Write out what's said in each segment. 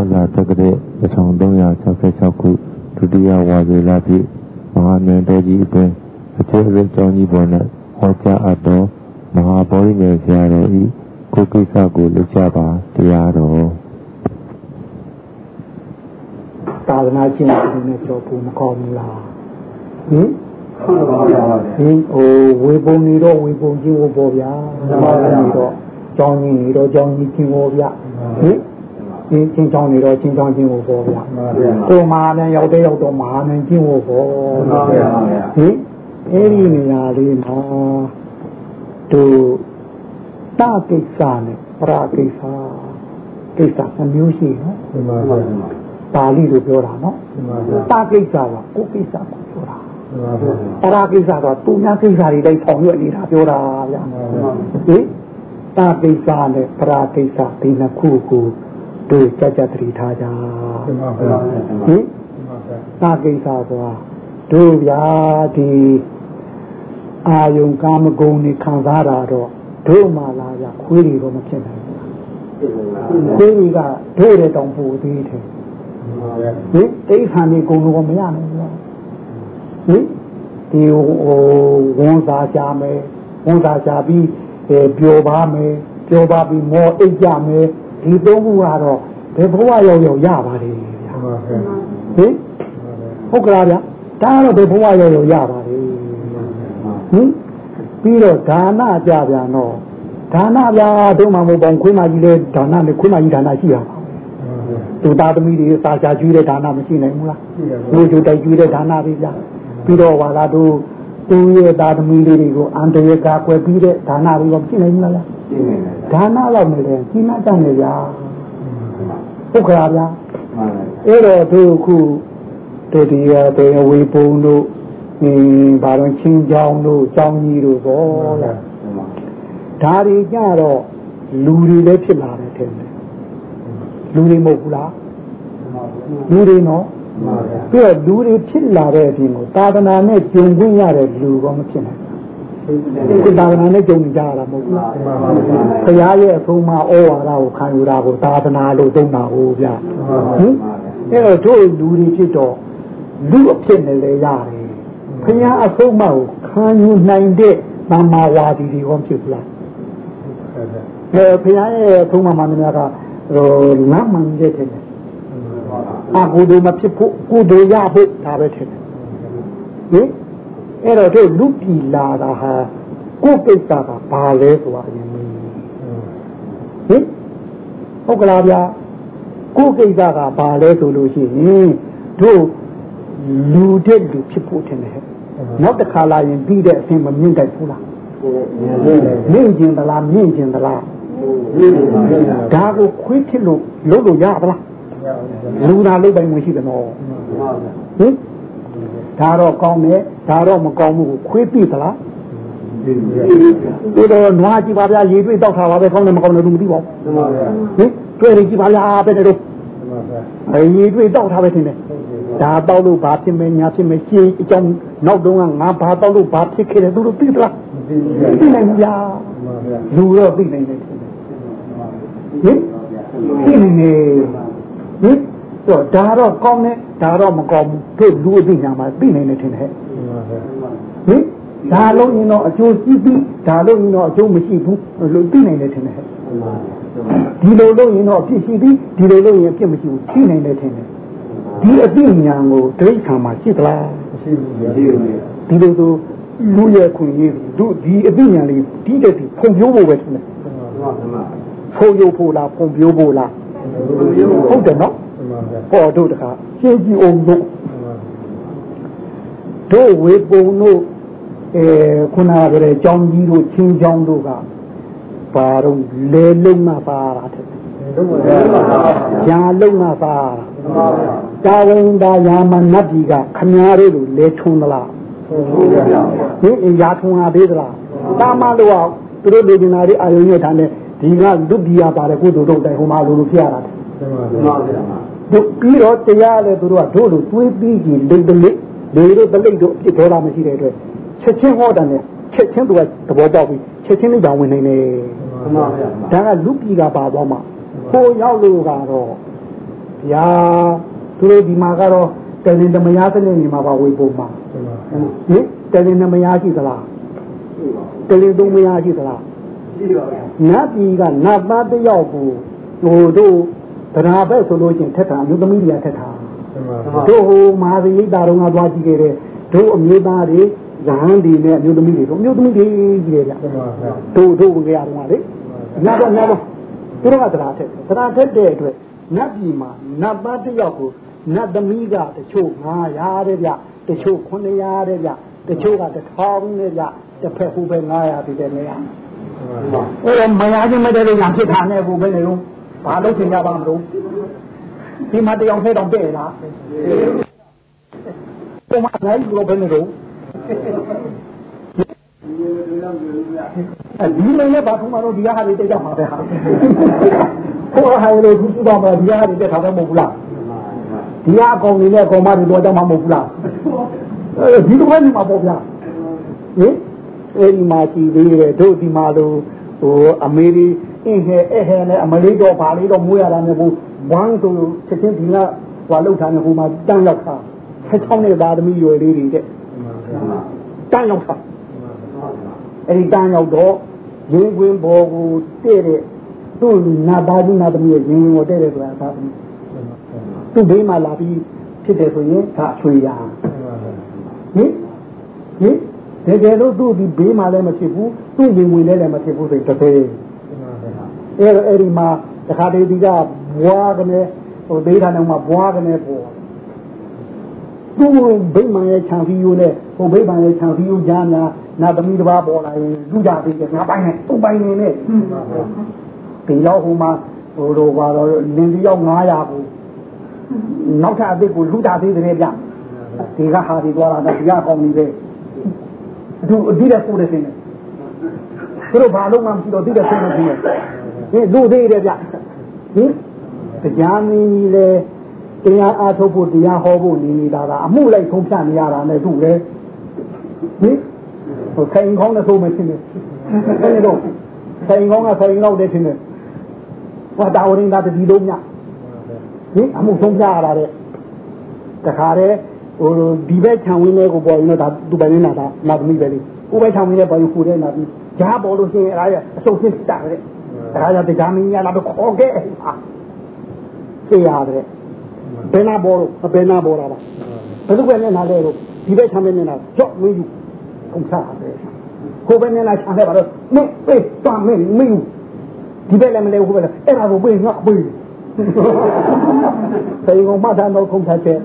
ဩဇာတက္ကရာ1366ခုဒုတိယဝါဇေလပြည့်မဟာမြိုင်တော်ကြီးအတွင်းအကျိုးရကျောင်းကြီးပေါ်၌ဟောကြားအပ်သောမဟာဗောဓိမေဆရာတော်ဤကိုကိစ္စကိုလက်ချပါတရားတော်သာသနာ့ကျင့်တဲ့နဲ့ပြောဖို့မကောင်းဘူးလားဟင်ဟုတ်ပါဗျာဟင်ဟိုဝေပုံနေတော့ဝေပုံချင်းဟောပေါ့ဗျာမှန်ပါဗျာတော့ကျောင်းကြီးနေတော့ကျောင်းကြီးချင်းဟောဗျာဟင် ချင်းချင်းချောင်းနေတော့ချင်းချောင်းချင်းကိုပေါ်ဗျာကိုမာနဲ့ရောက်တဲ့ရောက်တော့မာနဲ့ချင်းကိုပေါ်ဟင်အဲ့ဒီနေရာလေးမှာတို့တကိစ္စနဲ့ပရာကိစ္စကိစ္စအမျိုးရှိနော်ပါဠိလိုပြောတာနော်တကိစ္စကကိုကိစ္စကိုပြောတာပရာကိစ္စကသူများကိစ္စတွေတိုင်းဆောင်ရွက်နေတာပြောတာဗျာဟင်တကိစ္စနဲ့ပရာကိစ္စဒီနှစ်ခုကို တို့ကြကြတတိထားကြဟင်သာကိစ္စဆိုတာတို့ဗျာဒီအာယုံကာမဂုဏ်နေခံစားတာတော့တို့မှလာကြခွေးတွေတော့မဖြစ်နိုင်ဘူးခွေးတွေကတို့တဲ့တောင်ပူသေးတယ်ဟင်တိဋ္ဌာန်ကြီးဂုဏ်တော့မရနိုင်ဘူးဟင်ဒီဟိုဝန်စားကြမယ်ဝန်စားကြပြီးပျော်ပါမယ်ပျော်ပါပြီးမောအိတ်ကြမယ် ဒီသုံးခုကတော့ဘယ်ဘဝရောက်ရောက်ရပါတယ်ဗျာဟင်ဟုတ်ကလားဗျာဒါကတော့ဘယ်ဘဝရောက်ရောက်ရပါတယ်ဟင်ပြီးတော့ဒါနကြပြန်တော့ဒါနဗျာတို့မှမဟုတ်ပါဘူးခွေးမကြီးလဲဒါနနဲ့ခွေးမကြီးဒါနရှိရပါသူသားသမီးတွေစာချကျွေးတဲ့ဒါနမရှိနိုင်ဘူးလားလူကျတိုက်ကျွေးတဲ့ဒါနတွေဗျာပြီးတော့ဝါလာတို့သူရဲ့သားသမီးလေးတွေကိုအန္တရာယ်ကာကွယ်ပြီးတဲ့ဒါနတွေရောဖြစ်နိုင်မလား ဒါနလောက်နေတယ်ကြီးနားကြနေကြဟုတ်ကဲ့ဗျာအဲ့တော့သူခုတို့ဒီရတဲ့ဝေပုံတို့အင်းဘာလို့ချင်းချောင်းတို့ចောင်းကြီးတို့ပေါ့လားဒါတွေကြတော့လူတွေလည်းဖြစ်လာတယ်ထင်တယ်လူတွေမဟုတ်ဘူးလားလူတွေနော်ပြီးတော့လူတွေဖြစ်လာတဲ့အပြင်ကိုသာသနာနဲ့ကျုံခွင့်ရတဲ့လူကောမဖြစ်နိုင် ဒီသာသနာနဲ့ကြုံကြရတာမဟုတ်ဘူး။ဘုရားရဲ့အဆုံးအမဩဝါဒကိုခံယူတာကိုသာသနာလို့သုံးတာဟုတ်ဗျာ။ဟင်အဲ့တော့တို့လူတွေဖြစ်တော့လူအဖြစ်နဲ့လည်းရတယ်။ဘုရားအဆုံးအမကိုခံယူနိုင်တဲ့သမာဝါဒီတွေဟောဖြစ်လား။အဲဘုရားရဲ့အဆုံးအမမှန်များကဟိုလမ်းမှန်တဲ့တဲ့။အကူတို့မဖြစ်ဖို့ကိုတို့ရဖို့ဒါပဲထင်တယ်။ဟင် အဲ့တော့တို့လူပြည်လာတာဟာကိုယ်ကိစ္စကဘာလဲဆိုတာအရင်မင်းဟင်ဟုတ်ကလားဗျာကိုယ်ကိစ္စကဘာလဲဆိုလို့ရှိရင်တို့လူတဲ့လူဖြစ်ဖို့ထင်တယ်နောက်တစ်ခါလာရင်ပြီးတဲ့အဆင်မမြင့်တိုက်ဘူးလားမြင့်ကျင်သလားမြင့်ကျင်သလားဒါကိုခွေးဖြစ်လို့လုပ်လို့ရပါလားလူနာလုပ်ပိုင်ဝင်ရှိတယ်နော်ဟင်ဒါတော့ကောင်းတယ် ဒါတော့မကောင်းဘူးကိုခွေးပြသလားဒီတော့နွားကြည့်ပါဗျာရေတွေ့တောက်ထားပါပဲကောင်းတယ်မကောင်းတယ်သူမသိပါဘူးဟင်တွေ့ရင်ကြည့်ပါဗျာပဲတဲ့တော့အဲရေတွေ့တောက်ထားပဲထင်တယ်ဒါတောက်လို့ဘာဖြစ်မယ်ညာဖြစ်မယ်ရှင်းအကြောင်းနောက်တုန်းကငါဘာတောက်လို့ဘာဖြစ်ခဲ့တယ်သူတို့သိသလားသိနိုင်ဘူးဗျာလူတော့သိနိုင်တယ်ဟင်သိနေနေဟင်တော့ဒါတော့ကောင်းတယ်ဒါတော့မကောင်းဘူးတို့လူအသိညာမှာသိနိုင်တယ်ထင်တယ် ဟင်ဒါလုံးရင်တော့အကျိုးရှိပြီးဒါလုံးရင်တော့အကျိုးမရှိဘူးလို့သိနိုင်တယ်ထင်တယ်ဒီလိုလုံးရင်တော့ဖြစ်ရှိပြီးဒီလိုလုံးရင်ဖြစ်မရှိဘူးသိနိုင်တယ်ထင်တယ်ဒီအသိဉာဏ်ကိုတိဋ္ဌာန်မှာရှိသလားမရှိဘူးဒီလိုဆိုလူရဲ့ခွင့်ရေးတို့ဒီအသိဉာဏ်လေးဒီတဲ့ဒီဖွံ့ဖြိုးဖို့ပဲထင်တယ်ဖွံ့ဖြိုးဖို့လားဖွံ့ဖြိုးဖို့လားဟုတ်တယ်နော်ဟောတို့တခါရှင်းကြည့်အောင်တို့ တို့ဝေပုံတို့အဲခုနကတည်းကကြောင်းကြီးတို့ချင်းချောင်းတို့ကပါတော့လဲလုံးမပါတာတဲ့ညာလုံးမပါတာတာဝန်ဒါယာမနတ်ကြီးကခမားတို့လိုလဲထုံးသလားဟင်အရာထုံးလာသေးသလားတာမလို့သူတို့လူကျင်နာတွေအာယုံနဲ့ထားတယ်ဒီကဒုတိယပါတယ်ကုသိုလ်တို့တိုင်ဟိုမှာလိုလိုဖြစ်ရတာတို့ပြီးတော့တရားလည်းသူတို့ကတို့လိုတွေးပြီးကြည့်လိမ့်တလိ လေတို့တလိမ့်တို့အဖြစ်ဒေါသမရှိတဲ့အတွက်ချက်ချင်းဟောတယ်နဲ့ချက်ချင်းသူကသဘောပေါက်ပြီးချက်ချင်းလေးတောင်ဝင်နေတယ်မှန်ပါဗျာဒါကလူပြည်ကပါသွားမှဟိုရောက်လို့ကတော့ဗျာသူတို့ဒီမှာကတော့တလင်တမယားစနစ်နေမှာပါဝေပုံမှာဟင်တလင်တမယားရှိသလားတလင်သုံးမယားရှိသလားရှိပါဘူးနတ်ပြည်ကနတ်သားတယောက်ကိုဟိုတို့တရားဘက်ဆိုလို့ချင်းထက်တာမြို့သမီးတွေကထက်တာ တို့ဟိုမဟာသီတာတော်ကသွားကြည့်ခဲ့တဲ့တို့အမျိုးသားတွေဇဟန်ဒီနဲ့အမျိုးသမီးတွေတို့အမျိုးသမီးတွေကြီးတယ်ဗျတို့တို့ဝင်ကြရတော့လေနတ်တော့နတ်တော့သူတို့ကတရားထက်တရားထက်တဲ့အတွက်နတ်ပြည်မှာနတ်သားတယောက်ကိုနတ်သမီးကတချို့900တဲ့ဗျတချို့900တဲ့ဗျတချို့က1000တဲ့ဗျတစ်ဖက်ဟိုပဲ900ပြီးတဲ့နေရာအဲ့တော့မရခြင်းမတဲ့လို့ညာဖြစ်တာနဲ့ဘူးပဲနေတော့ဘာလို့သင်ကြပါမလို့ ဒီမှာတယောက်ထဲတော့တဲ့လားဘုမနိုင်လို့ပဲနေတော့ဒီမင်းလည်းဘာထုံးမလို့ဒီဟာတွေတက်ကြမှာပဲဟာဟိုဟာလေဒီစုတော့မဒီဟာတွေတက်ထားတော့မဟုတ်ဘူးလားဒီဟာအကောင်တွေနဲ့အကောင်မတွေတော့ကြမှာမဟုတ်ဘူးလားအဲဒီလိုပဲနေမှာပေါ့ဗျာဟင်အဲဒီမှာကြည်သေးတယ်တို့ဒီမှာလို့ဟိုအမေရိအင်းဟဲအဲ့ဟဲနဲ့အမလေးတော့ဗာလေးတော့မွေးရတာနဲ့ဘူး ဝမ်းဆိုချက်ချင်းဒီကဟွာလောက်ထားနေဟိုမှာတန်းရောက်တာဆက်ချောင်းနဲ့သားသမီးရွယ်လေးတွေတဲ့တန်းရောက်တာအဲ့ဒီတန်းရောက်တော့ရင်းကွင်းဘောကိုတဲ့တဲ့သူ့နာသားကြီးနာသမီးရဲ့ရင်းကွင်းကိုတဲ့တဲ့ဆိုတာသားသမီးသူ့ဘေးမှာလာပြီးဖြစ်တယ်ဆိုရင်ဒါချွေရဟင်ဟင်တကယ်လို့သူ့ဒီဘေးမှာလည်းမဖြစ်ဘူးသူ့ရင်ဝင်လည်းလည်းမဖြစ်ဘူးဆိုတကယ်အဲ့တော့အဲ့ဒီမှာတခါတည်းဒီက ဘွားကနေဟိုဒေသနာမှာဘွားကနေပေါ်သူ့ဗိမာန်ရဲ့ခြံဖီးယိုးနဲ့ဟိုဗိမာန်ရဲ့ခြံဖီးယိုးကြားများနာသမီးတစ်ပါးပေါ်လာရင်လူကြသေးတယ်ငါပိုင်းနဲ့သူ့ပိုင်းနေနဲ့ဒီလောက်ဟိုမှာဟိုတော့ပါတော့လင်းဒီရောက်900ကိုနောက်ထပ်အသစ်ကိုလူကြသေးတယ်ဗျဒီကဟာဒီသွားတာဒီကကောင်းနေပဲသူအဒီတဲ့ပို့တယ်ရှင်သူတို့ဘာလို့မှမရှိတော့ဒီတဲ့ပို့နေပြီဟင်လူသေးတယ်ဗျဟင် တရားမင်းကြီးလေတရားအားထုတ်ဖို့တရားဟောဖို့နေနေတာကအမှုလိုက်ဆုံးဖြတ်နေရတာနဲ့သူ့လေဟင်ဟိုဆိုင်ကောင်းနဲ့ဆိုမှရှင်နေဘယ်လိုဆိုင်ကောင်းကဆိုင်ကောင်းတဲ့ရှင်နေဟောတာဝရင်သားတတိလုံးညဟင်အမှုဆုံးဖြတ်ရတာတဲ့တခါတည်းဟိုဒီဘက်ခြံဝင်းလေးကိုပေါ်ရင်တော့ဒါသူပဲနေတာဒါနာသမီးပဲလေကိုဘက်ခြံဝင်းလေးပေါ်ရင်ဖူတဲ့နာသမီးဂျားပေါ်လို့ရှိရင်အဲ့ဒါအစုံဖြစ်တာတဲ့ဒါကြောင့်တရားမင်းကြီးလာတော့ခေါ်ခဲ့ဟာ သိရတယ်ဘယ်နာပေါ်လို့ဘယ်နာပေါ်တာပါဘယ်လိုပဲနဲ့နာလဲတော့ဒီဘက်ခြံမင်းနဲ့နာကြော့မင်းယူကုန်စားတယ်ကိုဘက်နဲ့နာခြံလဲပါတော့မင်းပေးသွားမင်းမင်းဒီဘက်လည်းမလဲဟိုဘက်လည်းအဲ့ဒါကိုပေးငါပေးဆိုင်ကောင်မှတ်ထားတော့ခုံထားချက်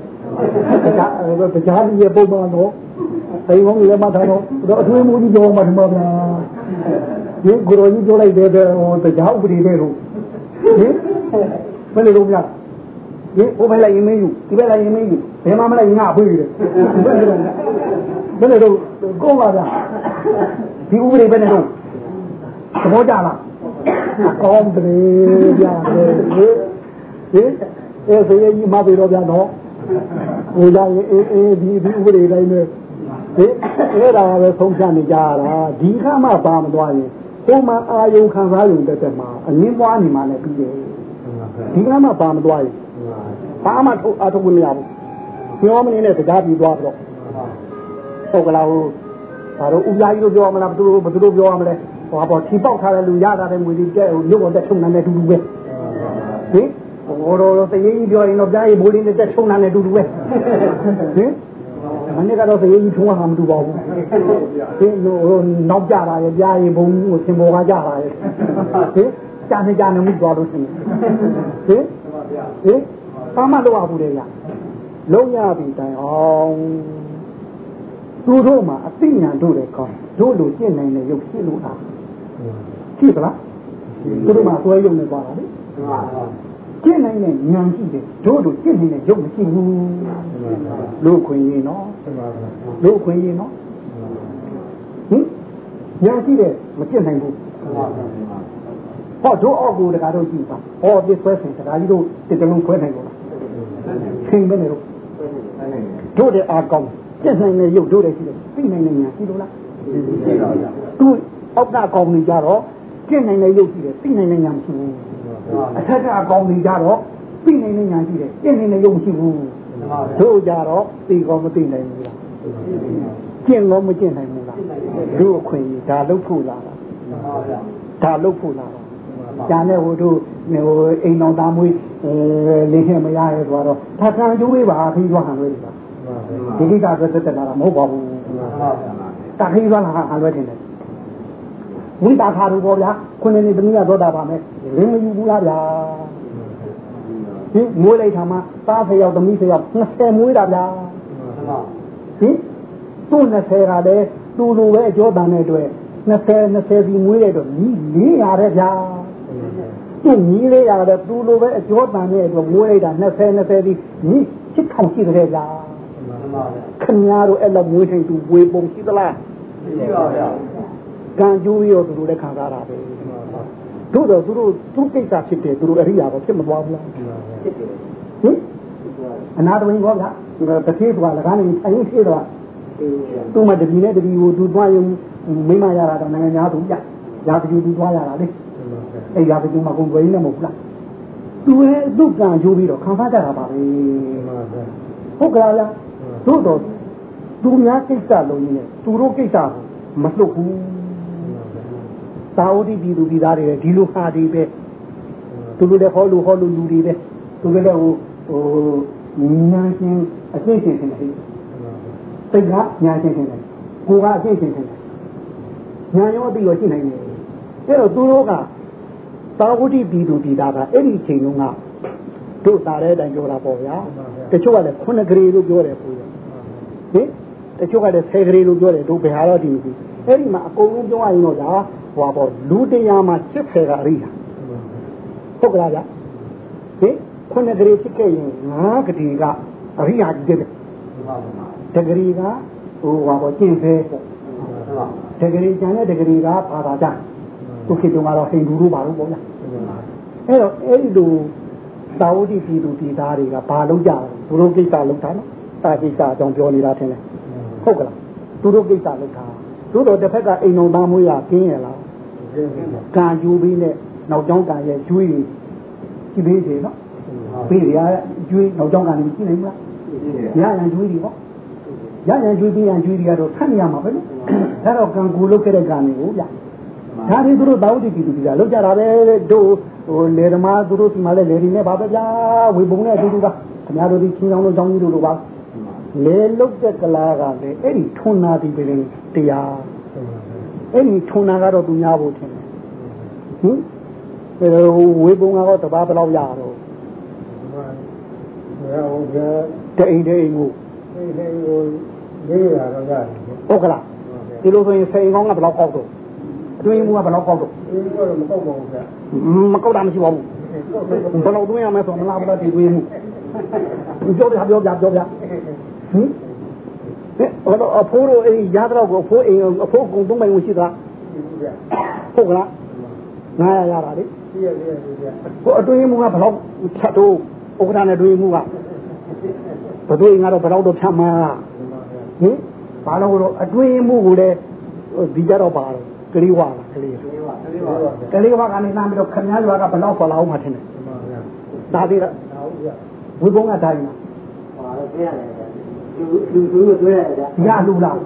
တရားတရားကြီးရဲ့ပုံမှန်တော့ဆိုင်ကောင်လည်းမှတ်ထားတော့တော့အထွေးမူကြီးပြောမှဒီမှာဗျာဒီကိုရိုကြီးပြောလိုက်တဲ့ဟိုတရားဥပဒေတဲ့လို့ဟင်ဘယ်လိုလုပ်ကြ ဒီဟိုဘက်လိုက်ရင်မင်းယူဒီဘက်လိုက်ရင်မင်းယူဘယ်မှမလိုက်ငါဖေးတယ်ဘယ်လိုလုပ်ဘယ်လိုလုပ်ကိုပါဗျာဒီဥပဒေပဲနဲ့တော့သဘောကျလားကောင်းတယ်ဗျာဟင်အဲဆေးကြီးမပြေတော့ဗျာနော်ဟိုလာရင်အေးအေးဒီဒီဥပဒေတိုင်းပဲဒီအဲ့ဒါပဲဆုံးဖြတ်နေကြရတာဒီခါမှပါမသွားရင်ဟိုမှာအာယုံခံစားရုံတက်တက်မှာအငင်းပွားနေမှလည်းပြီးတယ်ဒီခါမှပါမသွားရင် ဘာမှထုတ်အထုတ်မရဘူးပြောမနေနဲ့စကားပြီးသွားတော့ဟုတ်ကလားဟိုဒါတော့ဥပလာကြီးတို့ပြောမလားဘသူတို့ဘသူတို့ပြောရမလဲဟောပေါ့ချီပေါက်ထားတဲ့လူရတာတဲ့ငွေတွေတဲ့ဟိုရုပ်ပေါ်တက်ထုံနေတဲ့တူတူပဲဟင်ဟိုတော့တရေကြီးပြောရင်တော့ကြားရီဘိုးလေးနဲ့တက်ထုံနေတဲ့တူတူပဲဟင်မနေ့ကတော့တရေကြီးထုံးတာမတူပါဘူးဟင်ဟိုနောက်ကြတာရကြားရီဘုံကိုသင်ပေါ်ကကြတာရဟင်ကြားနေကြနေမှုသွားလို့ရှိရင်ဟင်ဟင် ဘာမှတော့ဘူးလေရလုံးရပြီတိုင်အောင်သူတို့မှာအသိဉာဏ်တို့လည်းကောင်းတို့လိုကျင့်နိုင်တဲ့ရုပ်ရှိလို့အားရှိသလားသူတို့မှာသွဲရုံနဲ့ပါတာလေကျင့်နိုင်တဲ့ဉာဏ်ရှိတယ်တို့လိုကျင့်နိုင်တဲ့ရုပ်မရှိဘူးလို့ခွင့်ရင်နော်လို့ခွင့်ရင်နော်ဟင်ဉာဏ်ရှိတယ်မကျင့်နိုင်ဘူးဟောတို့အောက်ကိုတကားတို့ကြည့်ပါဟောပြဆွဲစင်တကားကြီးတို့တစ်တလုံးခွဲနိုင်လို့လား ချိန်ပဲနေတော့တို့တဲ့အာကောင်းကျင့်နိုင်တဲ့ရုပ်တို့တဲ့ရှိတယ်သိနိုင်တဲ့ဉာဏ်ရှိလို့လားသူအောက်ကကောင်းနေကြတော့ကျင့်နိုင်တဲ့ရုပ်ရှိတယ်သိနိုင်တဲ့ဉာဏ်မရှိဘူးအထက်ကအကောင်းနေကြတော့ပြီးနိုင်နေညာရှိတယ်ကျင့်နေနေရုံရှိဘူးတို့ကြတော့သိကောမသိနိုင်ဘူးလားကျင့်လို့မကျင့်နိုင်ဘူးလားတို့အခွင့်ကြီးဒါလုတ်ဖို့လာတာဒါလုတ်ဖို့လာ တာကျန်တဲ့ဟိုတို့ဟိုအိမ်တော်သားမွေးအဲလင်းခဲ့မရရဲဆိုတော့ထာခံကျိုးပေးပါခီးသွားဟန်လွဲတယ်ဒီကိစ္စဆိုတက်လာတာမဟုတ်ပါဘူးတာခီးသွားလာဟန်လွဲတယ်ဝိတာခါတို့ပေါ့ဗျာခုနှစ်နှစ်တနည်းတော့တာပါမယ်ရင်းမယူဘူးလားဗျာဟင်မွေးလိုက်တာမှသားဖယောက်သမီးဖယောက်20မွေးတာဗျာဟင်သူ့20ကလည်းတူလူပဲအကျော်တန်တဲ့အတွက်20 20စီမွေးတဲ့အတွက်ညီ400တဲ့ဗျာ သူ့ညီလေးရတယ်တူလိုပဲအကျော်တန်တဲ့အတွက်မွေးလိုက်တာ20 20စီညီချစ်ထောင်ရှိတဲ့ဗျာခင်ဗျားတို့အဲ့လိုမွေးထိုင်သူဝေပုံရှိသလားရှိပါဗျာကံကျိုးရောသူတို့လည်းခံစားတာပဲတို့တော့သူတို့သူကိစ္စဖြစ်တယ်သူတို့အရိယာတော့ဖြစ်မသွားဘူးလားဖြစ်တယ်ဟင်အနာတဝင်းကောဗျာတတိသွားလကားနေအရင်ဖြစ်တော့သူ့မှာတပီနဲ့တပီကိုသူသွားရင်မိမရတာတော့နိုင်ငံသားသူပြရာတပီသူသွားရတာလေ အဲ့ရာတပီမှာကုန်ွယ်နေမဟုတ်လားသူရဲ့သူ့ကံကျိုးပြီးတော့ခံစားကြတာပါပဲဟုတ်ကလားဗျာတို့တော့သူများကိစ္စလုံးရင်းနဲ့သူတို့ကိစ္စမလွတ်ဘူးသာဝတိပြည်သူပြည်သားတွေဒီလိုဟာဒီပဲသူတို့လည်းဟောလို့ဟောလို့လူတွေပဲသူတို့လည်းဟိုဟိုညာချင်းအကျင့်ချင်းချင်းတယ်စိတ်ကညာချင်းချင်းတယ်ကိုယ်ကအကျင့်ချင်းချင်းတယ်ညာရောအပြီးတော့ရှိနိုင်တယ်အဲ့တော့သူတို့က သာဝတိပြည်သူပြည်သားကအဲ့ဒီချိန်တုန်းကတို့သားတဲ့အတိုင်းပြောတာပေါ့ဗျာတချို့ကလည်းခုနှစ်ဂရေလို့ပြောတယ်ပို့ရဟင်တချို့ကလည်းဆယ်ဂရေလို့ပြောတယ်တို့ဘယ်ဟာတော့ဒီမရှိအဲ့ဒီမှာအကုန်လုံးပြောရရင်တော့ဒါဟွာပေါ့လူတရားမှာစစ်ဖယ်ကအရိယာဟုတ်ကလားဗျဟင်ခုနှစ်ဂရေဖြစ်ခဲ့ရင်ငါးဂရေကအရိယာကြီးတဲ့တဂရီကဟိုဟွာပေါ့ကျင့်ဖဲတဂရီကျန်တဲ့တဂရီကဘာသာ ကြသူခေတ္တမှာတော့ဟိန္ဒူတို့ပါလို့ပေါ့ဗျအဲ့တော့အဲ့ဒီလိုသာဝတိပြည်သူပြည်သားတွေကဘာလုပ်ကြလဲသူတို့ကိစ္စလုပ်တာနော်တာကိစ္စအကြောင်းပြောနေတာထင်တယ်ဟုတ်ကလားသူတို့ကိစ္စလုပ်တာသို့တော့တစ်ဖက်ကအိမ်တော်သားမွေးရကင်းရလားကံယူပြီးနဲ့နောက်ကျောင်းကံရဲ့ကျွေးတွေကြည့်ပေးတယ်နော်ပေးရကျွေးနောက်ကျောင်းကံတွေကြည့်နိုင်မလားရရန်ကျွေးတွေပေါ့ရရန်ကျွေးပြီးရန်ကျွေးတွေကတော့ထပ်နေရမှာပဲနော်ဒါတော့ကံကူလုပ်ခဲ့တဲ့ကံတွေကိုဗျ ဒါတွေသူတို့တာဝတိပြည်သူပြည်လောက်ကြတာပဲတို့ဟိုလေဓမားသူတို့ဒီမှာလဲလေဒီနဲ့ပါပဲဗျာဝေပုံနဲ့အတူတူပါခင်ဗျားတို့ဒီချင်းဆောင်တို့ကြောင်းကြီးတို့လိုပါလေလုတ်တဲ့ကလာကလည်းအဲ့ဒီထွန်းနာဒီပင်တရားအဲ့ဒီထွန်းနာကတော့သူများဖို့ထင်တယ်ဟင်အဲဝေပုံကတော့တပါးဘယ်လောက်ရတော့တဲ့အိမ်တဲ့အိမ်ကိုဟုတ်ကလားဒီလိုဆိုရင်စိန်ကောင်းကဘယ်လောက်ကောက်တော့အ တွင်းမှုကဘယ်လောက်ကောက်တော့မကောက်တာမရှိပါဘူးဘယ်လောက်တွင်းရမလဲဆိုမလားဘယ်လောက်ဒီတွင်းမှုပြောပြပြောပြပြောပြဟင်ဟဲ့အဖိုးတို့အိမ်ရတော့ကိုအဖိုးအိမ်အဖိုးကုံသုံးပိုင်ဝင်ရှိသလားဟုတ်ကလားငါရရတာလေကိုအတွင်းမှုကဘယ်လောက်ဖြတ်တော့ဥက္ကဋ္ဌနဲ့အတွင်းမှုကဘယ်သူငါတော့ဘယ်တော့တော့ဖြတ်မှာဟင်ဘာလို့တော့အတွင်းမှုကိုလည်းဒီကြတော့ပါတော့ ကလေးဝါကလေးကလေးဝါကနေနားပြီးတော့ခမည်းရွာကဘယ်တော့ပေါ်လာအောင်မှထင်တယ်ဒါသေးလားဝိဘုံကတိုင်းလားဟာတော့ပြရတယ်လူလူလူတွေ့ရတယ်ဗျာလူလား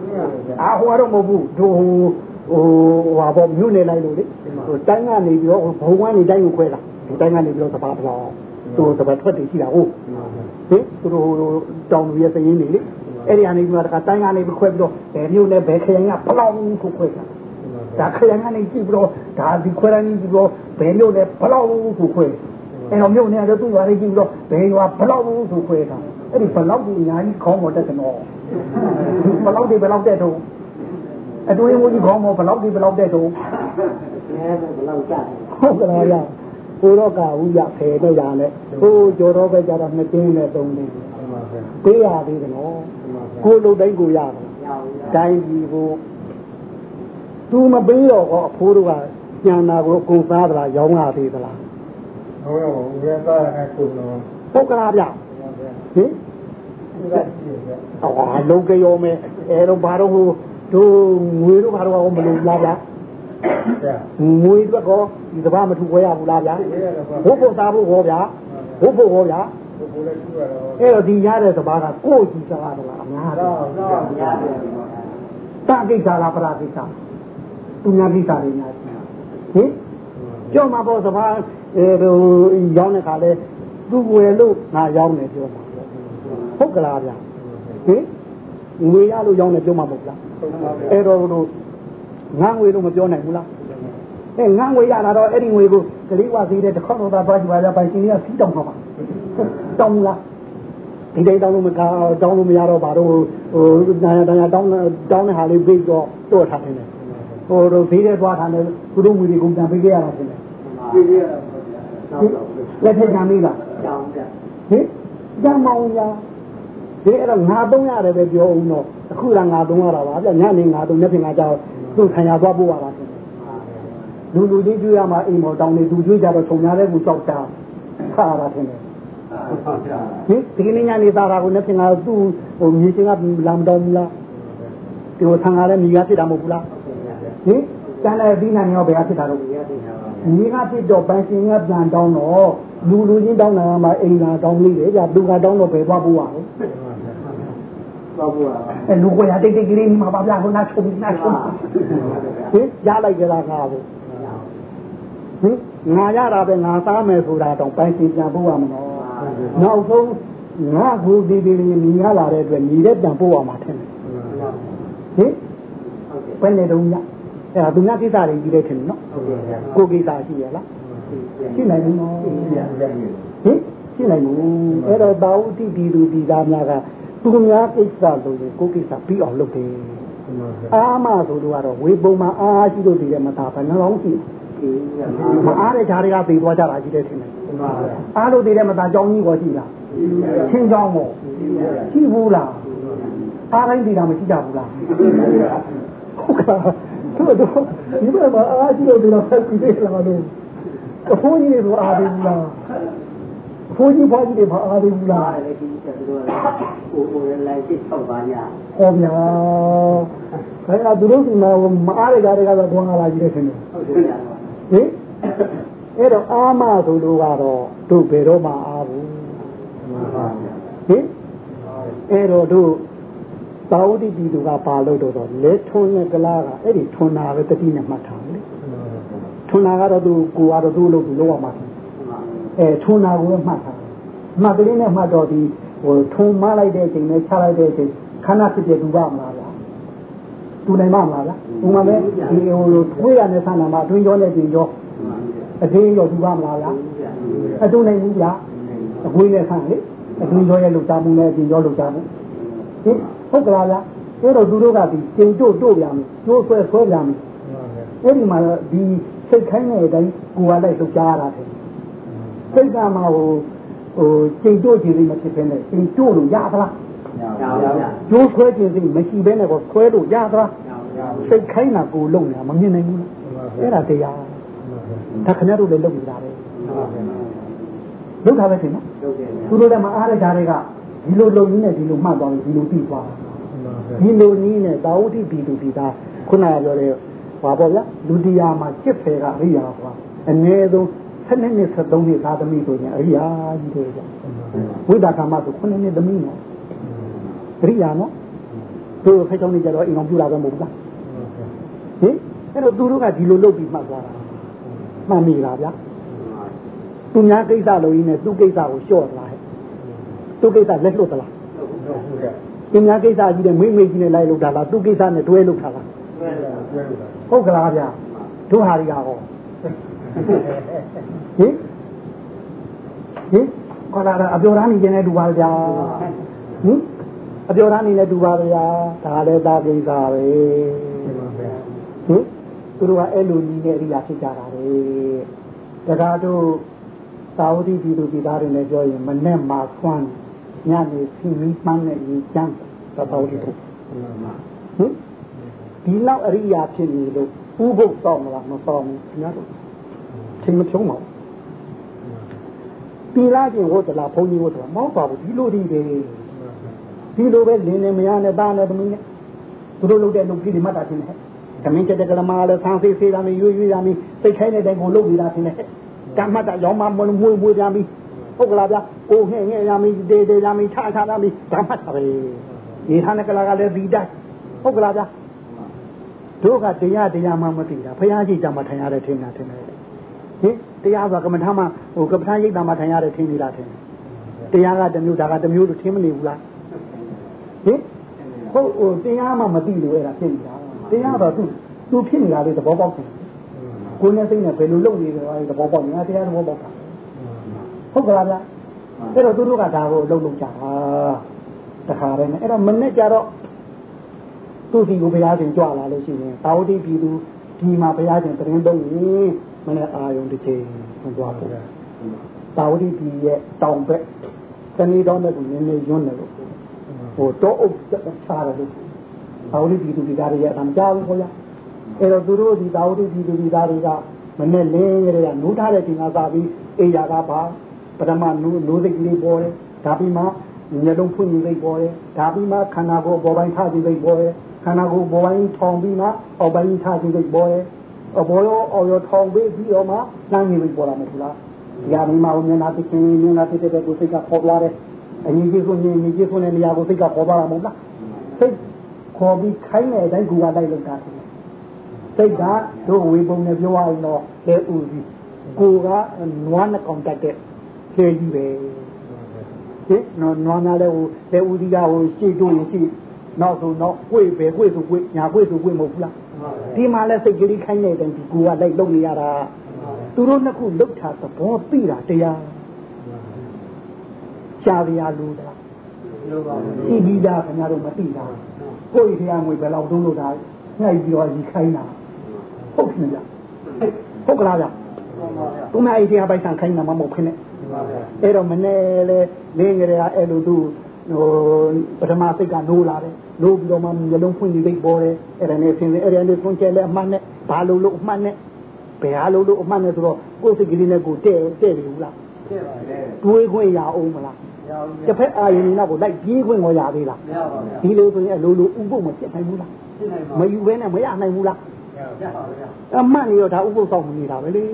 အာဟိုတော့မဟုတ်ဘူးတို့ဟိုဟိုဟာပေါ့မြို့နေလိုက်လို့လေဟိုတိုင်းကနေပြီးတော့ဘုံကနေတိုင်းကိုခွဲတာဒီတိုင်းကနေပြီးတော့တပါတပါသူတပါထွက်တည်ရှိတာဟုတ်ဟင်သူတို့တောင်လူရဲ့စရင်နေလေအဲ့ဒီကနေပြီးတော့တခါတိုင်းကနေပြီးခွဲပြီးတော့ဘယ်မြို့နဲ့ဘယ်ခရိုင်ကဘလောက်ကိုခွဲတာ ဒါခရိုင်ကနေကြည့်ပြီးတော့ဒါဒီခွဲရင်းကြည့်ပြီးတော့ဘယ်မြို့နဲ့ဘလောက်ကိုခွဲအဲ့တော့မြို့နဲ့တော့သူ့ရွာလေးကြည့်ပြီးတော့ဘယ်ရွာဘလောက်ကိုခွဲတာအဲ့ဒီဘလောက်ဒီအများကြီးခေါင်းပေါ်တက်တယ်နော်ဘလောက်ဒီဘလောက်တက်တော့အတွင်းဝင်ကြီးခေါင်းပေါ်ဘလောက်ဒီဘလောက်တက်တော့အဲဘလောက်ကြဟုတ်ကဲ့လားကိုတော့ကဝိရဖယ်တော့ရလဲကိုကျော်တော့ပဲကြတော့နှစ်တင်းနဲ့သုံးတင်းပေးရသေးတယ်နော်ကိုလုတ်တိုင်းကိုရပါတိုင်းကြီးကို သူမပေးတော့ဟောအဖိုးတို့ကကျန်တာကိုအကုန်စားသလားရောင်းရသေးသလားဟုတ်ပါဘူးရဲသားနဲ့ကိုတော့ဟုတ်ကလားဗျဟင်အော်လုံးကြောမဲအဲတော့ဘာတော့ဟိုတို့ငွေတို့ဘာတော့မလို့လားဗျငွေအတွက်ကောဒီတပတ်မထူခွဲရဘူးလားဗျဘုဖို့သားဖို့ဟောဗျဘုဖို့ဟောဗျာဘုဘလည်းရှိရတော့အဲ့တော့ဒီရတဲ့စဘာကကိုယ်ကြည့်စကားတော့အများတော့တော့များတယ်တကိစ္စလားပရာကိစ္စ သူများကိစ္စတွေများဟင်ကြောက်မှာပေါ့စဘာအဲဟိုရောင်းတဲ့ခါလဲသူဝယ်လို့ငါရောင်းတယ်ပြောမှာဟုတ်ကလားဗျာဟင်ငွေရလို့ရောင်းတယ်ပြောမှာမဟုတ်လားအဲ့တော့တို့ငါငွေလို့မပြောနိုင်ဘူးလားအဲငါငွေရလာတော့အဲ့ဒီငွေကိုကလေးဝသေးတဲ့တစ်ခေါက်တော့သွားကြည့်ပါလားပိုင်ရှင်ကစီးတောင်းမှာပါတောင်းလားဒီတိုင်းတောင်းလို့မကောင်းတောင်းလို့မရတော့ဘာတော့ဟိုနာရတရားတောင်းတောင်းတဲ့ဟာလေးပြေးတော့တော့ထားတယ် ဟိုတို့သေးတဲ့သွားထားတယ်သူတို့ငွေတွေကိုပြန်ပေးခဲ့ရတာဖြစ်တယ်ပြည်ရတာလက်ထက်ကြမ်းလေးလားတောင်းတယ်ဟင်ကြမ်းမောင်ရဒီအဲ့တော့ငါသုံးရတယ်ပဲပြောဦးတော့အခုလာငါသုံးရတာပါဗျညနေငါသုံးနေ့ပြင်ကကြောက်သူ့ခံရသွားပို့ရတာဖြစ်တယ်လူလူချင်းကျွေးရမှာအိမ်မော်တောင်းနေသူကျွေးကြတော့ခြုံများတဲ့ကူကြောက်တာခါရတာဖြစ်တယ်ဟုတ်ပါဟင်ဒီကနေ့ညနေသားတာကိုနေ့ပြင်ကသူ့ဟိုမြေချင်းကလာမတော်ဘူးလားဒီဟိုဆံကားလည်းမိကဖြစ်တာမဟုတ်ဘူးလား ဟင်ကျန်တဲ့ပြီးနိုင်ရောဘယ်ကဖြစ်တာတော့မိကဖြစ်တော့ပန်းရှင်ကပြန်တောင်းတော့လူလူချင်းတောင်းတာမှအိမ်သာတောင်းလေးတယ်ကြာသူကတောင်းတော့ဘယ်သွားပို့ရလဲတော့ဘူးအဲလူကိုရတိတ်တိတ်ကလေးမှာပါဗျာခုနချုံနာချုံဟင်ရလိုက်ကြလားငါဘူးဟင်ငါရတာပဲငါစားမယ်ဆိုတာတော့ပန်းရှင်ပြန်ပို့ရမလို့နောက်ဆုံးငါကူဒီဒီလေးညီရလာတဲ့အတွက်ညီတဲ့ပြန်ပို့ရမှာထင်တယ်ဟင်ဘယ်နဲ့တုံးည အဲ့ဒါသူများကိစ္စတွေကြီးတဲ့ထင်တယ်နော်ကိုကိစ္စရှိရလားရှိနိုင်ဘူးနော်ဟင်ရှိနိုင်ဘူးအဲ့တော့တာဝတိတီသူတီသားများကသူများကိစ္စလို့ရင်ကိုကိစ္စပြီးအောင်လုပ်တယ်အာမဆိုလို့ကတော့ဝေပုံမှာအားရှိလို့တည်ရမသားဘယ်နှလောင်းရှိမအားတဲ့ဓာတ်တွေကသိသွားကြတာရှိတဲ့ထင်တယ်အားလို့တည်တဲ့မသားကြောင်းကြီးကိုရှိလားချင်းကြောင်းမို့ရှိဘူးလားအားတိုင်းတည်တာမရှိကြဘူးလားဟုတ်ကဲ့ တို့တို့ဒီဘက်မှာအားရှိလို့တည်တော့ဆက်ပြီးသေးလားတို့အဖိုးကြီးတွေအားသေးဘူးလားအဖိုးကြီးဖွားကြီးတွေမအားသေးဘူးလားလည်းဒီချက်တို့ကိုကိုလည်းစစ်ထောက်ပါညာဟောဗျာဒါကသူတို့ဒီမှာမအားရကြတဲ့ကတော့တွန်းလာကြီးတဲ့ခင်ဗျဟုတ်တယ်ညာဟင်အဲ့တော့အာမဆိုလို့ကတော့တို့ဘယ်တော့မှအားဘူးမှန်ပါဗျာဟင်အဲ့တော့တို့ သာဝတိပြည်သူကပါလို့တော့လဲထွန်းနဲ့ကလားကအဲ့ဒီထွန်းတာပဲတတိနဲ့မှတ်ထားတယ်ထွန်းတာကတော့သူကိုကတော့သူ့လို့သူလောက်အောင်မှတ်တယ်အဲထွန်းတာကိုလည်းမှတ်ထားတယ်မှတ်ကလေးနဲ့မှတ်တော့ဒီဟိုထုံမလိုက်တဲ့အချိန်နဲ့ချလိုက်တဲ့အချိန်ခဏဖြစ်ပြသူပါမလားဗျာသူနိုင်မမလားဗျာဥမာလဲဒီဟိုလိုထွေးရတဲ့ဆန္ဒမှာအတွင်းကျောနဲ့ပြင်ကျောအသေးရောသူပါမလားဗျာအတူနိုင်ဘူးဗျာအကွေးနဲ့ဆန်းလေအတွင်းကျောရဲ့လှုပ်ရှားမှုနဲ့ပြင်ကျောလှုပ်ရှားမှု ဟင်ဟုတ်ကလားဗျာအဲ့တော့သူတို့ကဒီကျိန်တို့တို့ပြန်ပြီကျိုးဆွဲဆွဲပြန်ပြီအဲ့ဒီမှာဒီစိတ်ခိုင်းတဲ့အတိုင်းကိုယ်ကလိုက်လှုပ်ရှားရတာတယ်စိတ်ကမှဟိုဟိုကျိန်တို့ခြင်းလေးမဖြစ်ဘဲနဲ့ကျိန်တို့လို့ရသလားညာညာကျိုးဆွဲခြင်းစိမရှိဘဲနဲ့ကိုဆွဲလို့ရသလားစိတ်ခိုင်းတာကိုလုံနေတာမမြင်နိုင်ဘူးအဲ့ဒါတရားဒါခင်ဗျားတို့လည်းလုပ်နေတာပဲလုပ်တာပဲရှင်နော်ဟုတ်တယ်သူတို့လည်းမအားတဲ့ဓာတ်တွေက ဒီလိုလုံရင်းနဲ့ဒီလိုမှတ်သွားလို့ဒီလိုပြီးသွားဒီလိုနည်းနဲ့သာဝတိပြည်သူပြည်သားခုနကပြောတဲ့ဘာပေါ့ဗျာလူတရားမှာจิตဖယ်ကအရိယာကွာအနည်းဆုံး7နှစ်နဲ့73နှစ်သာသမီဆိုရင်အရိယာကြီးတွေဗျဝိဒါကမဆို9နှစ်သမီးနော်အရိယာနော်သူဖက်ချောင်းနေကြတော့အိမ်အောင်ပြလာပဲမဟုတ်ဘူးလားဟင်အဲ့တော့သူတို့ကဒီလိုလုပ်ပြီးမှတ်သွားတာမှတ်မိလားဗျာသူများကိစ္စလို့ရင်းနဲ့သူ့ကိစ္စကိုလျှော့သွားဟဲ့ သူ့ကိစ္စလက်လွတ်သလားသူများကိစ္စကြီးတဲ့မိမ့်မိတ်ကြီးနဲ့လိုက်လို့တာလားသူ့ကိစ္စနဲ့တွဲလို့တာလားဟုတ်ကလားဗျာတို့ဟာတွေကဟောဟင်ဟင်ခေါ်လာတာအပြော်ရမ်းနေခြင်းနဲ့တူပါဗျာဟင်အပြော်ရမ်းနေနဲ့တူပါဗျာဒါလည်းသာကိစ္စပဲဟင်သူတို့ကအဲ့လိုနီးတဲ့အရိယာဖြစ်ကြတာလေတကားတို့သာဝတိပြည်သူပြည်သားတွေနဲ့ပြောရင်မနဲ့မှာဆွမ်း ညနေဖြီးပြီးမှန်းနဲ့ရေချမ်းသဘောတူဟင်ဒီလောက်အရိယာဖြစ်နေလို့ဥပုပ်တော့မလားမတော့ဘူးခင်ဗျားတို့ချိန်မဖြုံးပါဘူးတီလာချင်းဟုတ်တလားဘုန်းကြီးဟုတ်တလားမဟုတ်ပါဘူးဒီလိုဒီပဲဒီလိုပဲလင်းနေမရနဲ့သားနဲ့သမီးနဲ့သူတို့လုပ်တဲ့လုပ်ကြီးတွေမှတ်တာချင်းနဲ့သမင်းတဲ့ကလမာလည်းဆန်းသေးသေးတာနဲ့ရွရွတာနဲ့စိတ်ခိုင်းတဲ့တိုင်ကိုလုပ်နေတာချင်းနဲ့တမ်းမှတ်တာရောင်းမမွေးမွေးပြန်ပြီး ဟုတ်ကလားဗျာကိုငဲ့ငဲ့ရမီတေတေရမီချချရမီဒါမှတ်တာပဲဒီဟာနဲ့ကလာကလည်းဒီတိုင်းဟုတ်ကလားဗျာတို့ကတရားတရားမှမသိတာဘုရားရှိကြမှာထိုင်ရတဲ့ထင်တာထင်တယ်ဟင်တရားဆိုကမ္မထာမှဟိုကမ္မထာရိပ်တာမှထိုင်ရတဲ့ထင်နေတာထင်တယ်တရားကတစ်မျိုးဒါကတစ်မျိုးလို့ထင်မနေဘူးလားဟင်ဟုတ်ဟိုတရားမှမသိလို့အဲ့ဒါဖြစ်နေတာတရားတော့သူသူဖြစ်နေတာလေသဘောပေါက်တယ်ကိုယ်နဲ့စိတ်နဲ့ဘယ်လိုလုပ်နေကြလဲသဘောပေါက်နေတာတရားသဘောပေါက်တာ ဟုတ်ကလားဗျအဲ့တော့သူတို့ကဒါကိုအလုပ်လုပ်ကြတာတခါတည်းနဲ့အဲ့တော့မနဲ့ကြတော့သူ့စီကိုဘုရားရှင်ကြွလာလို့ရှိရင်တာဝတိပြည်သူဒီမှာဘုရားရှင်တရင်သုံးရင်မနဲ့အာယုံတစ်ချိန်ဝင်သွားဖို့တာဝတိပြည်ရဲ့တောင်ဘက်တဏီတော်နဲ့ကိုနည်းနည်းယွန်းတယ်လို့ဟိုတော့အုပ်ချရတယ်လို့တာဝတိပြည်သူဒီကားရဲ့အမှန်ကြားဘူးခေါ်ရအဲ့တော့သူတို့ဒီတာဝတိပြည်သူဒီကားတွေကမနဲ့လင်းရတဲ့နိုးထားတဲ့ချိန်ကစားပြီးအေးရကပါ ပထမနိုးနိုးစိတ်ကလေးပေါ်တယ်ဒါပြီးမှညလုံးဖွင့်နေစိတ်ပေါ်တယ်ဒါပြီးမှခန္ဓာကိုယ်ပေါ်ပိုင်းထားခြင်းစိတ်ပေါ်တယ်ခန္ဓာကိုယ်ပေါ်ပိုင်းထောင်ပြီးမှအောက်ပိုင်းထားခြင်းစိတ်ပေါ်တယ်အဘောရောအော်ရောထောင်ပြီးပြီးတော့မှနှမ်းနေပြီးပေါ်လာမှာလားဒီဟာမိမကိုမျက်နှာသိချင်းမျက်နှာသိတဲ့ကိုစိတ်ကပေါ်သွားတယ်အညီကြီးဆိုရင်ညီကြီးဆိုတဲ့နေရာကိုစိတ်ကပေါ်သွားတာမဟုတ်လားစိတ်ခေါ်ပြီးခိုင်းတဲ့အတိုင်းကူကလိုက်လောက်တာစိတ်ကတို့ဝေပုံနဲ့ပြောရရင်တော့လေဥစီကိုကနွားနဲ့ကောင်တက်တဲ့ ခြေကြီးပဲဟင်နော်နွားများလဲဟိုလေဥစီကဟိုရှေ့တို့ရင်ရှေ့နောက်ဆိုနောက်ကိုယ်ပဲကိုယ်ဆိုကိုယ်ညာကိုယ်ဆိုကိုယ်မဟုတ်ဘူးလားဒီမှာလဲစိတ်ကလေးခိုင်းနေတယ်ဒီကိုကလိုက်လုံနေရတာသူတို့နှစ်ခုလှုပ်တာသဘောသိတာတရားရှားရလို့တာဒီပြီးသားခင်ဗျားတို့မသိတာကိုယ်တရားငွေဘယ်လောက်သုံးလို့တာညှိပြီးတော့ရီခိုင်းတာဟုတ်ပြီလားဟုတ်ကလားဗျသူမအိတရားပိုက်ဆံခိုင်းတာမမဟုတ်ခင်းနဲ့ အဲ့တော့မနေ့လေလင်းကြရအဲ့လိုသူဟိုပထမစိတ်ကနိုးလာတယ်နိုးပြီးတော့မှမျိုးလုံးဖွင့်ပြီးပေါ်တယ်အဲ့ဒါနဲ့ဆင်းအဲ့ဒါနဲ့ဆွန်ကျဲလဲအမှန်နဲ့ဘာလို့လို့အမှန်နဲ့ဘယ်ဟာလို့လို့အမှန်နဲ့ဆိုတော့ကိုယ်စိတ်ကလေးနဲ့ကိုတဲ့တဲ့ပြီဘူးလားတဲ့ပါတယ်တွေးခွင့်ရအောင်မလားတစ်ဖက်အာရုံနောက်ကိုလိုက်ပြေးခွင့်ကိုရသေးလားမရပါဘူးဒီလိုဆိုရင်အလိုလိုဥပုပ်မဖြစ်နိုင်ဘူးလားဖြစ်နိုင်ပါမယူဘဲနဲ့မရနိုင်ဘူးလားရပါဘူးအမှန်ရောဒါဥပုပ်ဆောင်နေတာပဲလေ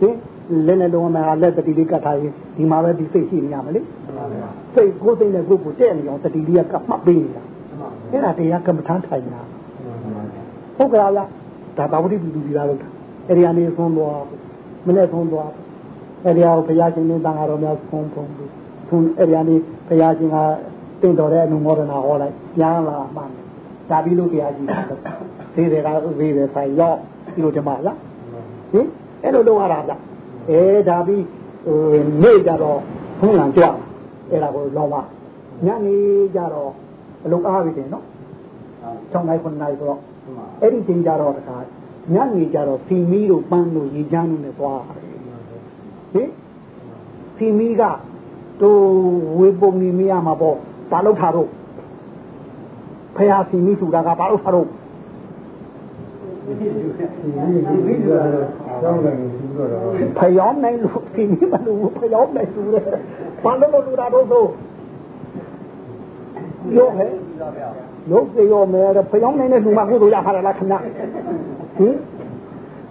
ဟင်လက်နဲ့လုံးဝမှာလက်တတိလေးကတ်ထားရင်ဒီမှာပဲဒီစိတ်ရှိနေရမလေစိတ်ကိုယ်စိတ်နဲ့ကိုယ်ကိုတဲ့နေအောင်တတိလေးကမှတ်ပေးနေတာအဲ့ဒါတရားကမ္မထမ်းထိုင်တာဟုတ်ကဲ့လားဒါဘာဝတိပြည်သူပြည်သားလို့အဲ့ဒီအနေဆုံးသွားမနဲ့ဆုံးသွားအဲ့ဒီဟာကိုဘုရားရှင်နဲ့တန်ဃာတော်များဆုံးဖုံးပြီးသူအဲ့ဒီအနေဘုရားရှင်ကတင့်တော်တဲ့အနုမောဒနာဟောလိုက်ပြန်လာမှန်းဒါပြီးလို့ဘုရားကြီးကသေးတယ်ကသေးတယ်ဆိုင်ရောက်ဒီလိုဓမ္မလားဟင် အဲ့လိုလုပ်ရတာဗျအဲဒါပြီးဟိုနေ့ကြတော့ဖုံးလံကြွအဲ့ဒါကိုလောင်းပါညနေကြတော့အလုံးအားပြီတယ်နော်6နိုင်9နိုင်ဆိုတော့အဲ့ဒီချိန်ကြတော့တခါညနေကြတော့ဖီမီတို့ပန်းတို့ရေချမ်းတို့နဲ့သွားဟင်ဖီမီကတို့ဝေပုံနေမရမှာပေါ့ဘာလို့ထားတော့ဖះဖီမီဆိုတာကဘာလို့ထားတော့ ဖယောင်းနိုင်လို့ဖီမီမလို့ဖယောင်းနိုင်လို့ဘာလို့လို့လူတာတော့ဆိုရောဟဲ့ရုပ်စေရောမယ်ဖယောင်းနိုင်တဲ့လူမှကိုယ်တို့ရထားတယ်လားခင်ဗျဟင်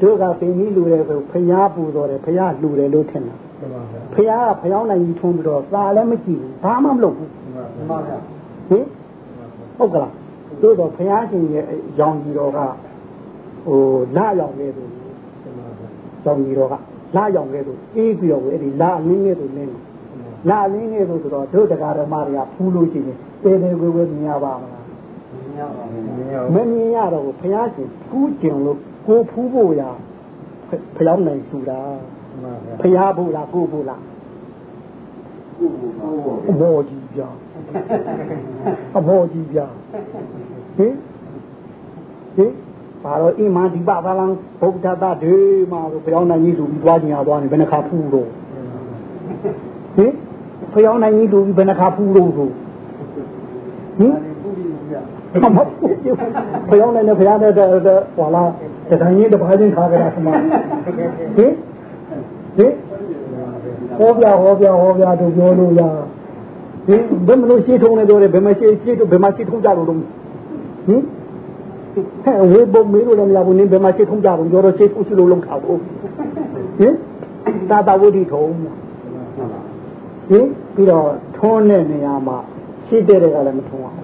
တို့ကဖီမီလူတယ်ဆိုဖျားပူတော်တယ်ဖျားလူတယ်လို့ထင်တာဖျားကဖျောင်းနိုင်ကြီးထုံးပြီးတော့သာလည်းမကြည့်ဘူးဘာမှမလုပ်ဘူးဟင်ဟုတ်ကလားတို့တော့ဖျားရှင်ရဲ့ရောင်ကြီးတော်က ဟိုလာရောင်လေးသူရောင်ကြီးတော်ကလာရောင်လေးသူအေးပြီးတော့အဲ့ဒီလာအလင်းလေးသူနင်းလာအလင်းလေးသူဆိုတော့တို့တရားဓမ္မတွေကဖူးလို့ရှိရင်တဲတဲကွယ်ကွယ်မြင်ရပါမလားမမြင်ရတော့ဘုရားရှင်ဖူးကျင်လို့ကိုဖူးဖို့ရာဖျောင်းနိုင်ထူတာဖျားဖို့လားကိုဖို့လားအမောကြီးပြအမောကြီးပြဟင်ဟင် ဘာတော့အိမန်ဒီပဘာလံဗုဒ္ဓတာဒေမာလို့ဖျောင်းနိုင်ကြီးဆိုပြီးသွားကြင်ရသွားနေဘယ်နှခါဖူးတော့ဟင်ဖျောင်းနိုင်ကြီးလို့ပြီးဘယ်နှခါဖူးတော့ဆိုဟင်မမဖျောင်းနိုင်တဲ့ဖျားတဲ့ဟောလားတန်ကြီးတစ်ပါးချင်းခါကြတာဆမဟင်ဟင်ဟောပြဟောပြဟောပြတို့ပြောလို့ရဒီဘယ်မလို့ရှေ့ထုံးနေတော့ဘယ်မှာရှေ့ရှေ့ဘယ်မှာရှေ့ထုံးကြလို့တော့ဟင် ဟဲ့ဝေဘုံမေးလို့လည်းမရဘူးနင်းဘယ်မှာရှေ့ထုံးကြတော့ကြောတော့ရှေ့ထုံးရှိလို့လုံးခါဘူးဟင်သာတာဝတိထုံးဟဟင်ပြီးတော့ထွန်းတဲ့နေရာမှာရှိတဲ့တဲ့ကလည်းမထွန်းအောင်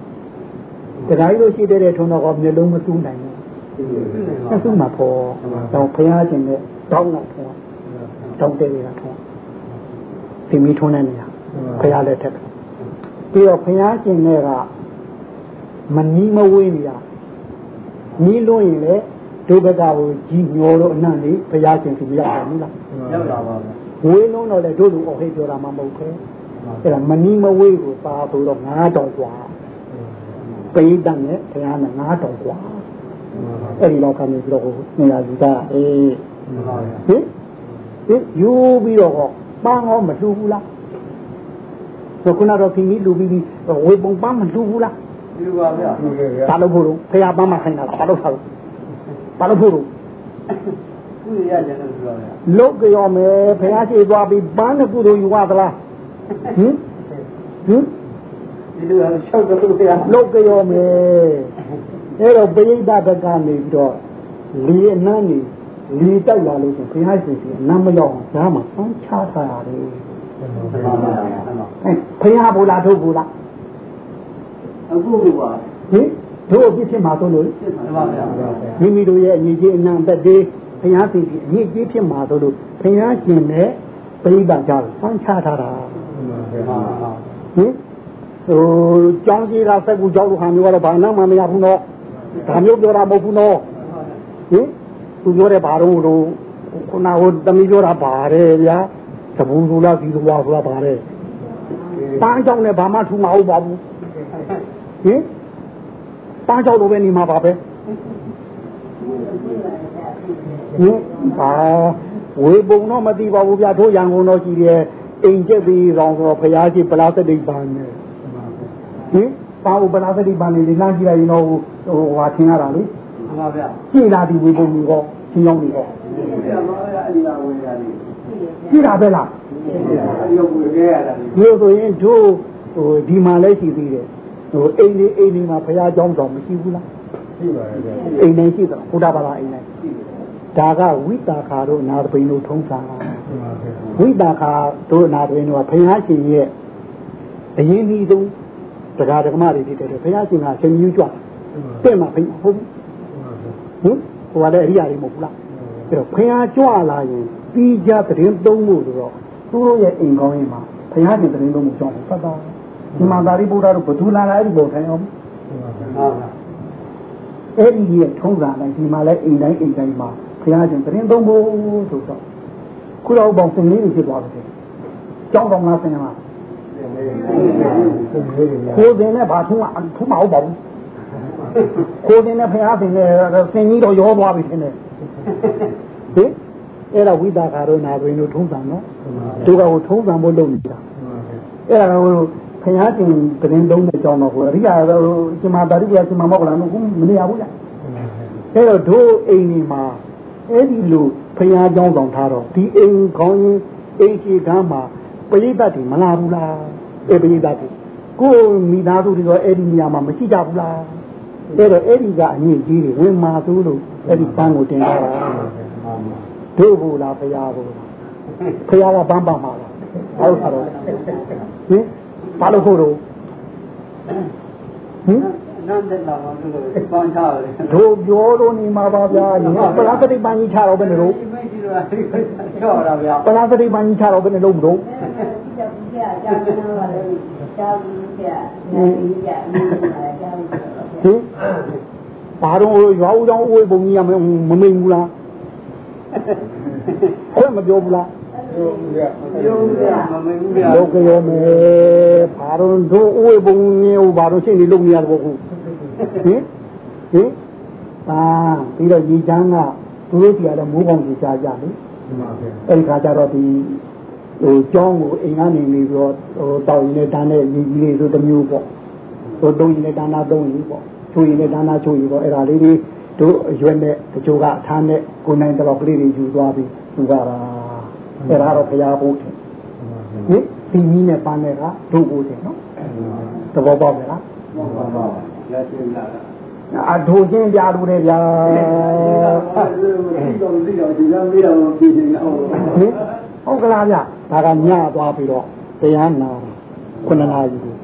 တခါကြီးလို့ရှိတဲ့တဲ့ထွန်းတော့မျိုးလုံးမတူးနိုင်ဘူးမတူးမှာပေါ့တော့ဘုရားရှင်နဲ့တောင်းတာထွန်းတောင်းတဲ့ကထွန်းဒီမီထွန်းတဲ့နေရာဘုရားလည်းထက်ပြီးတော့ဘုရားရှင်နဲ့ကမနီးမဝေးနေရ နီးလို့ရင်လေဒုက္ခကကိုကြီးညောလို့အနံ့လေးဘုရားရှင်သူရောက်တယ်မလားရောက်တာပါဝေးလုံးတော့လေတို့လူအော်ဟိတ်ပြောတာမှမဟုတ်ဘူးအဲ့ဒါမနီးမဝေးကိုပါဆိုတော့9တောင်กว่าပိဋကနဲ့ဘုရားနဲ့9တောင်กว่าအဲ့ဒီတော့ကနေပြီးတော့နေရာယူတာအေးဟင်ဟင်ယူပြီးတော့ပန်းရောမလှူဘူးလားဆိုခုနတော့ခင်ကြီးလူပြီးပြီးဝေပုံပန်းမလှူဘူးလား လှူပါဗျာဘာလို့ဖို့လို့ဖះပန်းမခိုင်းတာဘာလို့ထားလို့ဘာလို့ဖို့လို့ကုရရတယ်လို့ပြောရလုတ်ကြောမယ်ဖះရှိသွားပြီးပန်းနဲ့ကုသိုလ်ယူရသလားဟင်ဟင်ဒီလိုရှောက်တော့ဖះလုတ်ကြောမယ်အဲ့တော့ပိဋကဘက်ကနေပြီးတော့လီအနမ်းနေလီတိုက်လာလို့ဆိုဘုရားရှင်ရှင်နမ်းမရောက်အောင်ဓာမှာဆန်းချထားရတယ်ဘုရားဘူလားထုတ်ဘူးလား အခုကပါဟင်တို့အဖြစ်ဖြစ်မှာဆိုလို့မိမိတို့ရဲ့အညီကြီးအနံသက်သေးဘုရားရှင်ကြီးအညီကြီးဖြစ်မှာဆိုလို့ဘုရားရှင်နဲ့ပြိဋ္ဌာန်ကြလို့ဆန်းချထားတာဟင်ဟိုကျောင်းကြီးကစက်ကူကျောင်းလိုဟာမျိုးကတော့ဘာမှမရဘူးနော်ဒါမျိုးပြောတာမဟုတ်ဘူးနော်ဟင်သူပြောတဲ့ဘာတော့လို့ခုနကတမီးပြောတာပါတယ်ဗျာတပူလူလားဒီလိုပါဆိုတာပါတယ်ပန်းကြောင့်လည်းဘာမှထူမဟုတ်ပါဘူး ဟင်ပန်းကြောင့်လိုပဲနေမှာပါပဲဟင်ဘာဝေပုံတော့မသိပါဘူးဗျာတို့ရန်ကုန်တော့ရှိတယ်အိမ်ကျက်ပြီးရောင်ဆိုတော့ဖရာရှိပလားစတိတ်ပန်းနေဟင်ပါဘူးပလားစတိတ်ပန်းနေလမ်းကြည့်လိုက်ရင်တော့ဟိုဟာထင်ရတာလေမှန်ပါဗျာကြည်လာဒီဝေပုံကြီးကောရှင်းအောင်နေကောဗျာပါဗျာအဲ့ဒီကဝင်ရတယ်ကြည်လာပဲလားရုပ်ဝင်ခဲ့ရတာဒီလိုဆိုရင်တို့ဟိုဒီမှာလည်းရှိသေးတယ် ဟိုအိမ်လေးအိမ်လေးမှာဘုရားကျောင်းတော်မရှိဘူးလားရှိပါတယ်ဗျာအိမ်လေးရှိတယ်ဘုရားဘာသာအိမ်လေးဒါကဝိတာခါတို့နာသပိန်တို့ထုံးစားဝိတာခါတို့နာသပိန်တို့ကဘုရားရှင်ရဲ့အရင်ကြီးဆုံးတရားဓမ္မတွေဖြစ်တယ်ဘုရားရှင်ကရှင်မြူးကြွတဲ့မှာဘုဟုတ်ဟင်ဟိုကလည်းအရိယာတွေမဟုတ်ဘူးလားအဲ့တော့ဘုရားကြွလာရင်ပြီးကြသတင်းသုံးဖို့ဆိုတော့သူတို့ရဲ့အိမ်ကောင်းရင်မှာဘုရားရှင်သတင်းသုံးဖို့ကြောင်းဖတ်တာ ဒီမှာသာရိပုတ္တတို့ဘသူလာလာအဲ့ဒီပုံထိုင်အောင်အဲ့ဒီရဲ့ထုံးစံတိုင်းဒီမှာလည်းအိမ်တိုင်းအိမ်တိုင်းမှာဘုရားရှင်သတင်းသုံးဖို့ဆိုတော့ခုတော့ပေါင်းစင်လေးတွေဖြစ်သွားတယ်ကျောင်းတော်မှာဆင်မှာကိုယ်တင်နဲ့ဘာထုံးအထုံးမဟုတ်ပါဘူးကိုယ်တင်နဲ့ဖះတင်နဲ့ဆင်ကြီးတော့ရောသွားပြီထင်တယ်ဟင်အဲ့ဒါဝိသကာရောနာတွင်တို့ထုံးစံနော်သူကဟိုထုံးစံဖို့လုပ်နေတာအဲ့ဒါက ဘုရားရှင်ပရင်သုံးတဲ့အကြောင်းတော့ဟိုအရိယာတော့ရှင်မပါရိယရှင်မမောက္ခလာတို့ကမနေရဘူးလားအဲ့တော့တို့အိမ်ဒီမှာအဲ့ဒီလိုဘုရားကြောင်းဆောင်ထားတော့ဒီအိမ်ခေါင်းရင်းအိမ်ကြီးကမှပရိသတ်တွေမလာဘူးလားအဲ့ပရိသတ်တွေကိုမိသားစုတွေကအဲ့ဒီနေရာမှာမရှိကြဘူးလားအဲ့တော့အဲ့ဒီကအငြိကြီးတွေဝင်မာသူလို့အဲ့ဒီပန်းကိုတင်ထားတာတို့ဘူးလားဘုရားဘူးဘုရားကပန်းပန်းပါလားဟုတ်ပါတော့ဟင် ဘာလို့ဖို့တော့ဟင်နန်းတဲ့လာမှာလို့ပန်းချရတယ်တို့ပြောလို့နေမှာပါဗျာညီပလားသတိပန်းကြီးချတော့ဘယ်နဲ့လို့မရှိတော့ချော့တာဗျာပလားသတိပန်းကြီးချတော့ဘယ်နဲ့လို့မလို့ဟင်ဘာတော့ရွာဦးတောင်အဝေးပုံကြီးရမမမိန်ဘူးလားခွင့်မပြောဘူးလားပြောပြမမင်းဘူးဗျာ လောကရောမေဘာတော့တို့အဝေးပုံကြီးဟိုဘာတော့ရှင်းနေလုံနေရတယ်ပေါ့ခုဟင်ဟင်အာပြီးတော့ညီချမ်းကသူတို့ပြရတဲ့မိုးပေါင်းကြီးရှားကြလေအဲ့ဒီခါကျတော့ဒီဟိုကျောင်းကိုအိမ်ကနေနေပြီးတော့ဟိုတောက်ရင်လည်းတန်းတဲ့ညီကြီးလေးဆိုတစ်မျိုးပေါ့ဟိုတုံးရင်လည်းတန်းတာတုံးရင်ပေါ့ချိုးရင်လည်းတန်းတာချိုးရင်ပေါ့အဲ့ဒါလေးတွေတို့အရွက်နဲ့တချို့ကအထားနဲ့ကိုနိုင်တလောက်ကလေးတွေယူသွားပြီးယူကြတာ အဲ့ဒါတော့ဘုရားဘုရားဟင်ဒီနည်းနဲ့ပန်းတဲ့ကတို့ဘုရားနော်သဘောပေါက်ပြီလားမှန်ပါပါရရှိလာတာအထူးချင်းပြလို့တယ်ဗျာဒီတော့ဒီတော့ဒီလမ်းပြီးတော့ပြည်နေအောင်ဟုတ်ကလားဗျဒါကညသွားပြီးတော့တရားနာခုနှစ်နာရီကို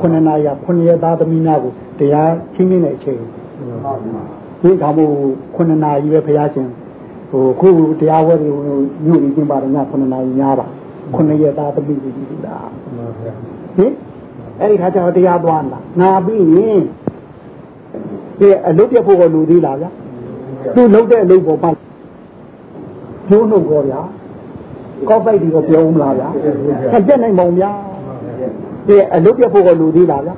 ခုနှစ်နာရီကခုနှစ်ရက်သားသမီးနာကိုတရားချင်းချင်းနဲ့အချိန်ဒီကမို့ခုနှစ်နာရီပဲဘုရားရှင် ဟိုခုတရားဝဲတွေညို့ပြီးကျင်းပါတယ်ညခုနှစ်နာရီများပါခုနှစ်ရက်သားသမီးတွေဒီလားဟင်အဲ့ဒီခါကျတော့တရားသွားလာနာပြီးရင်ဒီအလုပ်ပြဖို့ကလူသေးလားဗျာသူလုပ်တဲ့အလုပ်ပေါ်ပါကျိုးနှုတ်ကောဗျာကောက်ပိုက်ဒီကိုပြောဦးမလားဗျာဆက်ချက်နိုင်မုံဗျာဒီအလုပ်ပြဖို့ကလူသေးလားဗျာ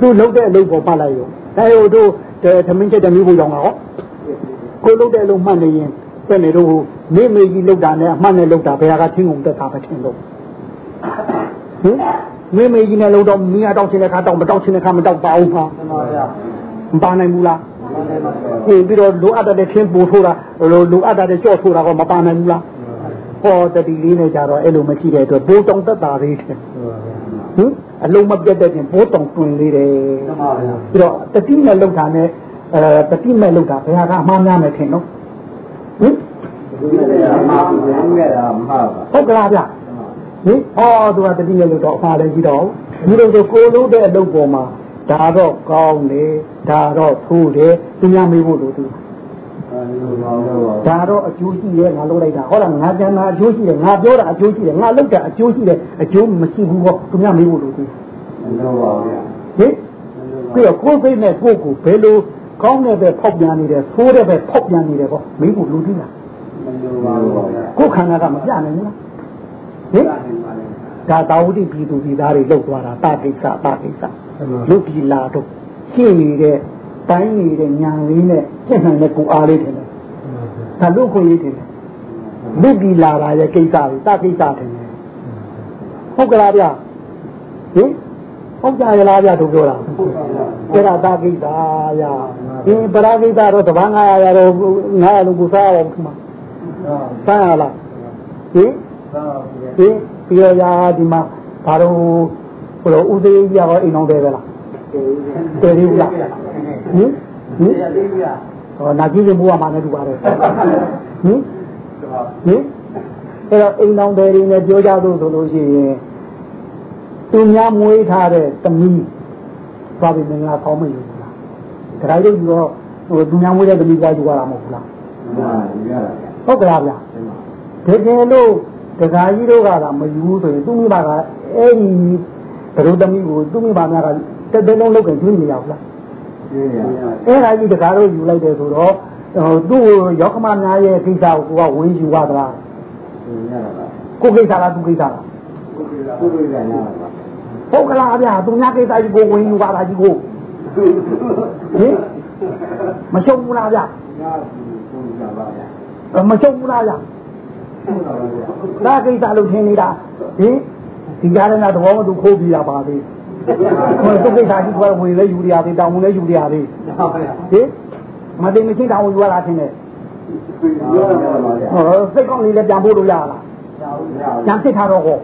သူလုပ်တဲ့အလုပ်ပေါ်ပါလိုက်ရောအဲဟိုတို့သမင်းချက်တမီးဖို့ကြောင့်ဟောကိုလုပ်တဲ့အလုပ်မှတ်နေရင် တဲ့နေတို့မိမေကြီးလုပ်တာနဲ့အမှတ်နဲ့လုပ်တာဘယ်ဟာကထင်းကုန်တက်တာပဲထင်လို့ဟင်မိမေကြီးနဲ့လုပ်တော့မိရတောက်ချင်းတဲ့ခါတောက်မတောက်ချင်းတဲ့ခါမတောက်ပါဘူးပါမပါနိုင်ဘူးလားဟင်ပြီးတော့လိုအပ်တဲ့ထင်းပို့ထိုးတာလိုလိုအပ်တဲ့ကြော့ထိုးတာကမပါနိုင်ဘူးလားဟောတတိလေးနဲ့ကြတော့အဲ့လိုမရှိတဲ့အတွက်ဘိုးတောင်တက်တာလေးတယ်ဟင်အလုံးမပြတ်တဲ့ပြင်ဘိုးတောင်တွင်လေးတယ်ပြီးတော့တတိနဲ့လောက်တာနဲ့အဲတတိမဲ့လောက်တာဘယ်ဟာကအမှားများမယ်ထင်နော် ဟင်ဟုတ်ကလားဗျဟင်ဟောသူကတတိနဲ့လောက်တော့အမှားလည်းကြီးတော့ဒီလိုဆိုကိုလို့တဲ့အလုပ်ပေါ်မှာဒါတော့ကောင်းတယ်ဒါတော့ထိုးတယ်သူများမေးဖို့လို့သူဒါတော့အကျိုးရှိရဲ့ငါလုပ်လိုက်တာဟုတ်လားငါကျန်တာအကျိုးရှိတယ်ငါပြောတာအကျိုးရှိတယ်ငါလုပ်တာအကျိုးရှိတယ်အကျိုးမရှိဘူးဟောသူများမေးဖို့လို့သူဟင်ပြီးတော့ကိုယ်စိတ်နဲ့ကိုယ်ကိုဘယ်လို ကောင်းတဲ့ပဲဖောက်ပြန်နေတယ်သိုးတဲ့ပဲဖောက်ပြန်နေတယ်ပေါ့မေးဖို့လူသေးလားကိုယ်ခန္ဓာကမပြနိုင်ဘူးလားဟင်ဒါတာဝတိပြည်သူပြည်သားတွေလောက်သွားတာတာကိစ္စတာကိစ္စလူပြည်လာတော့ရှင်းနေတဲ့တိုင်းနေတဲ့ညာလေးနဲ့ပြည့်နိုင်တဲ့ကိုအားလေးထင်တယ်ဒါလူကိုရေးထင်တယ်လူပြည်လာတာရဲ့ကိစ္စတွေတာကိစ္စထင်တယ်ဟုတ်ကလားဗျဟင် ဟုတ်ကြရလားဗျတို့ပြောတာအဲ့ဒါတာကိစ္စရာဒီပရာကိစ္စတော့တပန်း900ရတော့900လို့ကိုစားအောင်ခမစားရလားဟင်ဟင်ပြီးတော့ရာဒီမှာဘာလို့ဟိုလိုဦးသေးကြီးရောအိမ်အောင်တယ်ပဲလားတည်သေးဘူးလားဟင်ဟင်ဟောနာကြည့်ရင်ဘုရားမှာလည်းတူပါတယ်ဟင်ဟင်အဲ့တော့အိမ်အောင်တယ်တွေနဲ့ပြောကြလို့ဆိုလို့ရှိရင် သူများမွေးထားတဲ့သမီးသွားပြီးမင်္ဂလာကောင်းမလို့လားဒါကြိုက်ပြီးတော့ဟိုသူများမွေးတဲ့သမီးသွားယူရတာမဟုတ်ဘူးလားဟုတ်ကလားဗျာတကယ်လို့ဒကာကြီးတို့ကသာမယူဆိုရင်သူမိဘကအဲ့ဒီဘရုသမီးကိုသူမိဘများကတက်တဲ့လုံးလောက်ကကျွေးနေရဘူးလားအဲ့ဒါကြီးဒကာတို့ယူလိုက်တယ်ဆိုတော့ဟိုသူ့ရောက်ခမများရဲ့ကိစ္စကိုကိုကဝင်းယူရသလားကိုကိစ္စလားသူကိစ္စလားကိုကိစ္စလား ဟုတ်ကလားဗျာသူများကိစ္စကြီးကိုဝင်ယူပါလားကြီးကိုဟင်မရှုံဘူးလားဗျာမရှုံဘူးလားဗျာဒါကိစ္စလို့ထင်နေတာဟင်ဒီကြားထဲကသဘောမတူခိုးပြီးတာပါသေးဟိုသူကိစ္စကြီးကဝင်လဲယူရသေးတောင်းဝင်လဲယူရသေးဟင်မသိမရှိတောင်းယူရတာထင်တယ်ဟောစိတ်ကောင်းလေးလည်းပြန်ဖို့လို့ရလားပြန်စစ်ထားတော့ဟော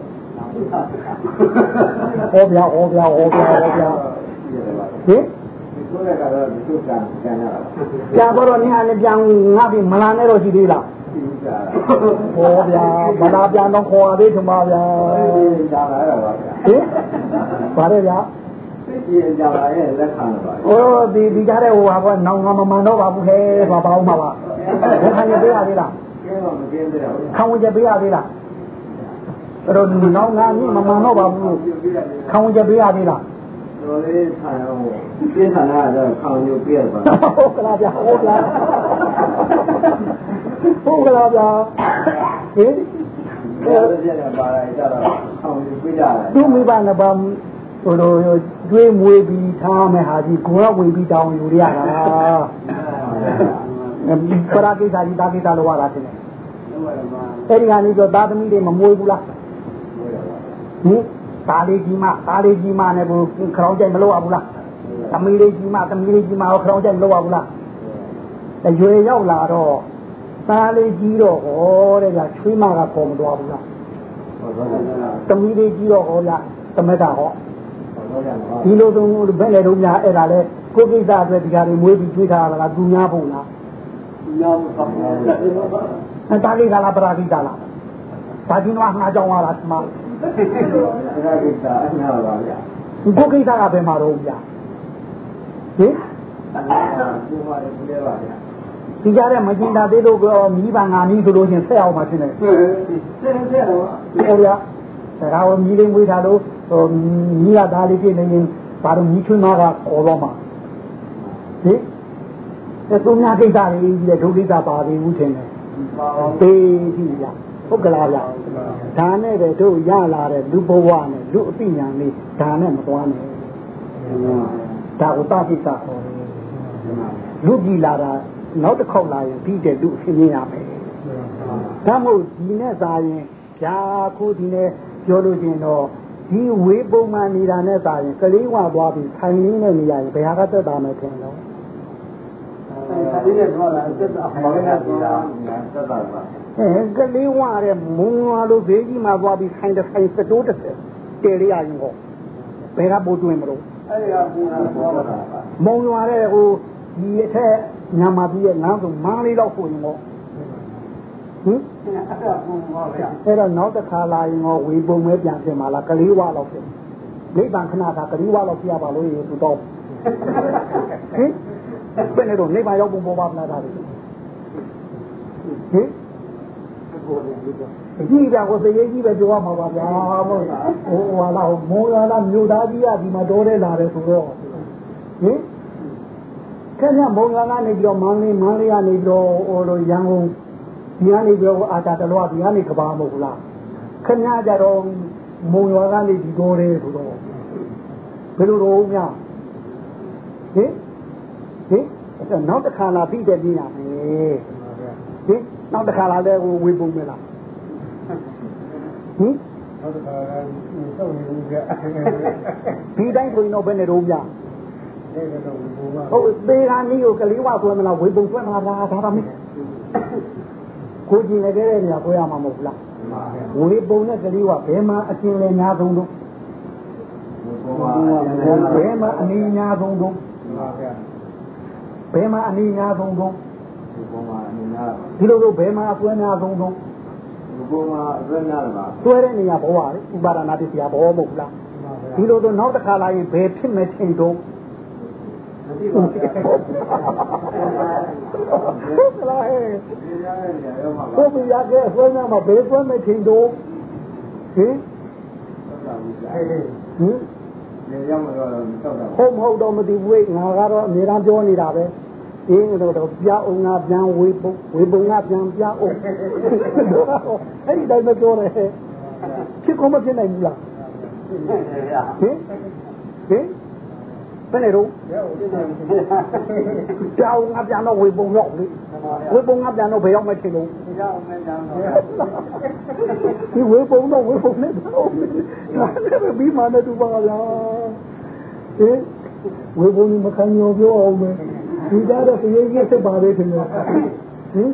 ဟောဗျာဟောဗျာဟောဗျာဟောဗျာဟင်ကြာတော့နေရာလည်းပြန်ငါပြီးမလာနဲ့တော့ရှိသေးလားဟောဗျာမလာပြန်တော့ခေါ်ရသေးထမဗျာဟင်ပါရဗျာကြာလာရဲ့လက်ခံပါဟိုဒီဒီကြတဲ့ဟိုဟာကနောင်ငါမမှန်တော့ပါဘူးဟဲ့ဘာပါအောင်ပါပါဘယ်ခံရပေးရသေးလားကဲတော့မကင်းသေးဘူးခံဝင်ကြပေးရသေးလား အဲ့တော့နောင်ငါမြင့်မမှန်တော့ပါဘူးခံဝင်ကြပေးရသေးလားတော်လေးထိုင်အောင်ပြင်းထန်တာတော့ခံယူပြရပါဟုတ်ကလားဗျာဟုတ်ကလားဟုတ်ကလားဗျာဟင်အဲ့ဒါပြည့်နေပါလိုက်ကြတော့ခံယူပြကြတယ်သူမိဘနှစ်ပါးဟိုလိုတွေးမွေးပြီးထားမယ်ဟာကြီးကိုယ်ကဝင်ပြီးတောင်းယူရတာပရာကိစ္စကြီးတာကိစ္စလိုရတာတင်တယ်အဲ့ဒီကနေတော့သားသမီးတွေမမွေးဘူးလား ဟင်သားလေးကြီးမသားလေးကြီးမနဲ့ဘုခေါင်းကြိုက်မလို့ရဘူးလားသမီးလေးကြီးမသမီးလေးကြီးမရောခေါင်းကြိုက်မလို့ရဘူးလားအရွယ်ရောက်လာတော့သားလေးကြီးတော့ဟောတဲ့ကြာချွေးမကပေါ်မသွားဘူးလားသမီးလေးကြီးတော့ဟောဗျသမက်တာဟောဒီလိုသုံးဘယ်လေတော့များအဲ့ဒါလဲကိုကိစ္စအတွက်ဒီဟာတွေမွေးပြီးချွေးထားတာလားသူများဖို့လားများပါဘူးတာလေးကလားပရာဂိတာလားဒါကြီးတော့ငါကြောင်းလာတာဒီမှာ ဒါကိစ္စအနာပါဗျာကိုကိစ္စကဘယ်မှာတော့ဗျာဟင်အနာဒီမှာဒီလေပါဗျာဒီကြတဲ့မကျင်တာသေးလို့ပြောမိဘငါနီးဆိုလို့ချင်းဆက်အောင်မှရှင်းတယ်ဆယ်ဆယ်ဆယ်တော့ဟုတ်ဗျာဒါကမီးလေးမွေးထားလို့ဟိုမီးရသားလေးပြည့်နေရင်ဘာလို့မီးချွန်းသားကခေါ်တော့မှာဟင်အဲသူများကိစ္စတွေကြီးတဲ့ဒုကိစ္စပါသေးဘူးထင်တယ်ပါပါသေးပြီဗျာ ဟုတ်ကလားဗျာဒါနဲ့ပဲတို့ရလာတဲ့လူဘဝနဲ့လူအသိဉာဏ်လေးဒါနဲ့မသွားနဲ့ဒါကိုတပိစ္ဆာခေါ်တယ်လူကြည်လာတာနောက်တစ်ခေါက်လာရင်ပြီးတဲ့လူအဖြစ်မြင်ရမယ်ဒါမို့ဒီနဲ့စာရင်ဗျာခုဒီနဲ့ပြောလို့ချင်းတော့ဒီဝေးပုံမှန်နေတာနဲ့စာရင်ကလေးဝသွားပြီးထိုင်ရင်းနဲ့နေရရင်ဘယ်ဟာကသက်သာမယ်ထင်တော့အဲဒီနဲ့တော့လာသက်တာဘာလဲဆိုတာသက်တာပါအဲ ကလေးဝတဲ့မုံရွာလိုဘေးကြီးမှာသွားပြီးဆိုင်တစ်ဆိုင်စတိုးတစ်ဆယ်တည်ရရရင်ဟောဘယ်ကပို့တွင်မလို့အဲဒီကပူတာပေါ်တာပါမုံရွာတဲ့ဟိုဒီအထက်ညမာပြီးရဲ့ငန်းဆုံးမန်းလေးတော့ပို့ရင်ဟောဟင်အဲ့ဒါပူပါဗျာအဲ့တော့နောက်တစ်ခါလာရင်ဟောဝေပုံမဲပြန်ပြင်ပါလားကလေးဝလောက်ပြင်နိဗ္ဗာန်ခဏသာကလေးဝလောက်ပြရပါလို့ရေသူတော့ဟင်ဘယ်နဲ့တော့နိဗ္ဗာန်ရောက်ပုံပေါ်ပါမလားဒါတွေဟင် အကြီးကကိုစရေးကြီးပဲပြောရမှာပါဗျာမဟုတ်ဟိုဟာလာမောရလာမြို့သားကြီးကဒီမှာတော်တဲ့လာတယ်ဆိုတော့ဟင်ခင်ဗျမုံလာကနေပြီးတော့မန်းလေးမန်းလေးကနေပြီးတော့ဟိုလိုရန်ကုန်ဒီကနေပြီးတော့အာတာတလောကဒီကနေကဘာမဟုတ်လားခင်ဗျကြတော့မုံရွာကနေဒီတော်တယ်ဆိုတော့ဘယ်လိုတော့များဟင်ဟင်နောက်တစ်ခါလာပြီးတဲ့ပြင်ရမယ်ဟင် နောက်တစ်ခါလာလဲဝေပုံမလားဟင်ဟုတ်ကဲ့စောင့်နေဦးကြဒီတိုင်းဆိုရင်တော့ဘယ်နဲ့တော့များနေတော့ဘူပါဟုတ်သေးတာနည်းကိုကလေးဝဆွဲမလားဝေပုံဆွဲမလားဒါဒါမင်းကိုကြည့်နေတဲ့နေရာကိုရမှာမဟုတ်လားဝေပုံနဲ့ကလေးဝဘယ်မှာအကျဉ်းလဲများဆုံးတော့ဘယ်မှာအနည်းများဆုံးတော့ပါဗျာဘယ်မှာအနည်းများဆုံးတော့ ဒီပေါ်မှာအနေနာဒီလိုလိုဘယ်မှာအဆွဲများဆုံးတော့ဒီပေါ်မှာအစွမ်းနာပါဆွဲတဲ့နေရာဘဝလေဥပါဒနာတရားဘဝမဟုတ်လားဒီလိုတော့နောက်တစ်ခါလာရင်ဘယ်ဖြစ်မဲ့ထင်တော့မသိပါဘူးဗျာဟုတ်ကလားဟဲ့ဒီရတဲ့နေရာရောမှာပါကိုပြရခဲ့ဆွဲများမှာဘယ်ဆွဲမဲ့ထင်တော့ဟင်ဟုတ်ပါဘူးဗျာဟင်နေရောက်မတော့တော့တောက်တာဟုတ်မဟုတ်တော့မသိဘူးငါကတော့အများအားပြောနေတာပဲ အင်းတော့တော့ပြအောင်ငါပြန်ဝေပုံဝေပုံငါပြန်ပြအောင်အဲ့ဒီတိုင်းမပြောတယ်ဖြစ်ကုန်မဖြစ်နိုင်ဘူးလားဗျာဟင်ဟင်ဘယ်နဲ့တော့ရောက်ဒီနေ့ပြအောင်ငါပြန်တော့ဝေပုံရောက်လေဝေပုံငါပြန်တော့ဘယ်ရောက်မှထင်လို့ဒီရောက်မယ်ကြောင်းတော့ဒီဝေပုံတော့ဝေပုံနဲ့တော့ဒါလည်းပြီးမှလည်းတူပါလားဟင်ဝေပုံမခံရောပြောအောင်မယ် ဒီကားတော့တရေကြီးစစ်ပါလေထင်တယ်ဟင်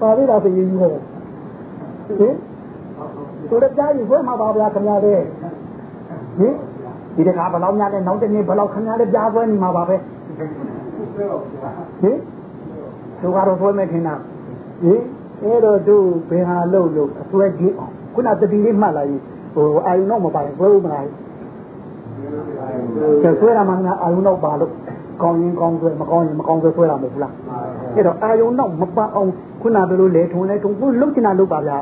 ပါလေတော့တရေကြီးဟောဟင်ဆိုတော့ကြားရင်ဘယ်မှာပါဗျာခင်ဗျားတဲ့ဟင်ဒီတကားဘယ်လောက်များလဲနောက်တစ်နေ့ဘယ်လောက်ခင်ဗျားလဲကြားပွဲနေမှာပါပဲဟင်သူကတော့ဆွဲမဲ့ထင်တာဟင်အဲ့တော့သူဘယ်ဟာလို့လို့အဆွဲကြီးအောင်ခုနတတိလေးမှတ်လာရင်ဟိုအာယုံတော့မပါရင်ဆွဲဦးမလားကျဆွဲတာမှငါအာယုံတော့ပါလို့ ကောင်းရင်ကောင်းဆွဲမကောင်းရင်မကောင်းဆွဲဆွဲတာမဟုတ်ဘူးလားအဲ့တော့အာယုံတော့မပါအောင်ခုနဘယ်လိုလဲထုံလဲထုံကိုလှုပ်ချင်တာလှုပ်ပါဗျာ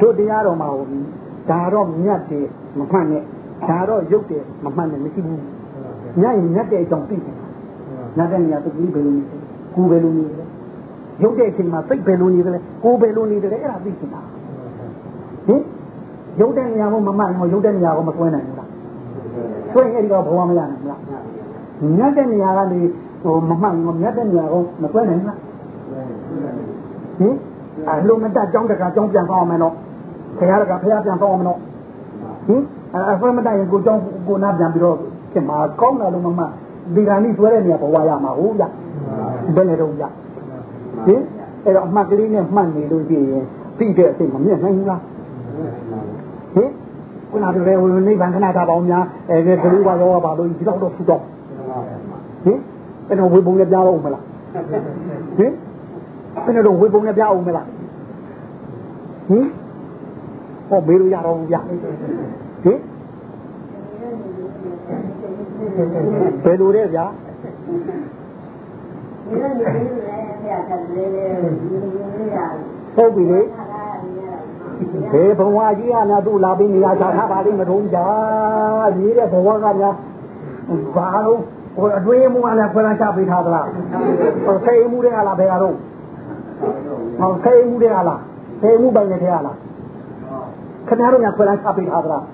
တို့တရားတော်မှာဟိုဒါတော့မြတ်တယ်မမှန်နဲ့ဒါတော့ရုပ်တယ်မမှန်နဲ့မရှိဘူးညရင်မြတ်တဲ့အကြောင်းသိတယ်ညတဲ့နေရာတတိဘယ်လိုနေကိုဘယ်လိုနေလဲရုပ်တဲ့အချိန်မှာစိတ်ဘယ်လိုနေတယ်လဲကိုဘယ်လိုနေတယ်လဲအဲ့ဒါသိချင်တာဟင်ရုပ်တဲ့နေရာကိုမမှန်ဘူးရုပ်တဲ့နေရာကိုမကွဲနိုင်ဘူးလားဆွဲရင်အဲ့ဒီတော့ဘဝမရနိုင်ဘူးလား မြတ်တဲ့နေရာကနေဟိုမမှန်ဘူးမြတ်တဲ့နေရာကိုမကွဲနိုင်ဘူးလားဟင်အလုံးမတက်ကြောင်းတကကြောင်းပြန်ပေါအောင်မယ်နော်ခရရကဖះပြန်ပေါအောင်မယ်နော်ဟင်အဆွဲမတက်ရင်ကိုကြောင်းကိုနာပြန်ပြီးတော့ဖြစ်မှာကောင်းတာလို့မမှန်ဒီကနေ့ဆွဲတဲ့နေရာဘဝရမှာဟုတ်ရဘယ်နဲ့တော့ရဟင်အဲ့တော့အမှတ်ကလေးနဲ့မှတ်နေလို့ရှိရင်ပြီးတဲ့အစိတ်မမြင်နိုင်ဘူးလားဟင်ခုနကတည်းကနိဗ္ဗာန်ခဏတာပေါင်းများအဲကလေးပါရောပါလို့ဒီတော့တော့ဖူတော့ ဟင်အဲ့တော့ဝေပုံနဲ့ကြားတော့ဦးမလားဟင်အဲ့တော့ဝေပုံနဲ့ကြားအောင်မလားဟင်ဟောမေးလို့ရတော့ဘူးဗျဟင်ဘယ်လိုလဲဗျာဟုတ်ပြီလေဘယ်ဘဝကြီးကများသူ့လာပြီးနေရာချထားပါလိမ့်မထုံးကြရေးတဲ့ဘဝကများဘာလို့ ဟိုအတွင်းမှုကလည်းခွဲလန်းချပေးထားသလားဟိုစိတ်မှုတွေကလားဘယ်ကတော့ဟောစိတ်မှုတွေကလားစိတ်မှုပိုင်နေတယ်လားခင်ဗျားတို့ကခွဲလန်းချပေးထားသလား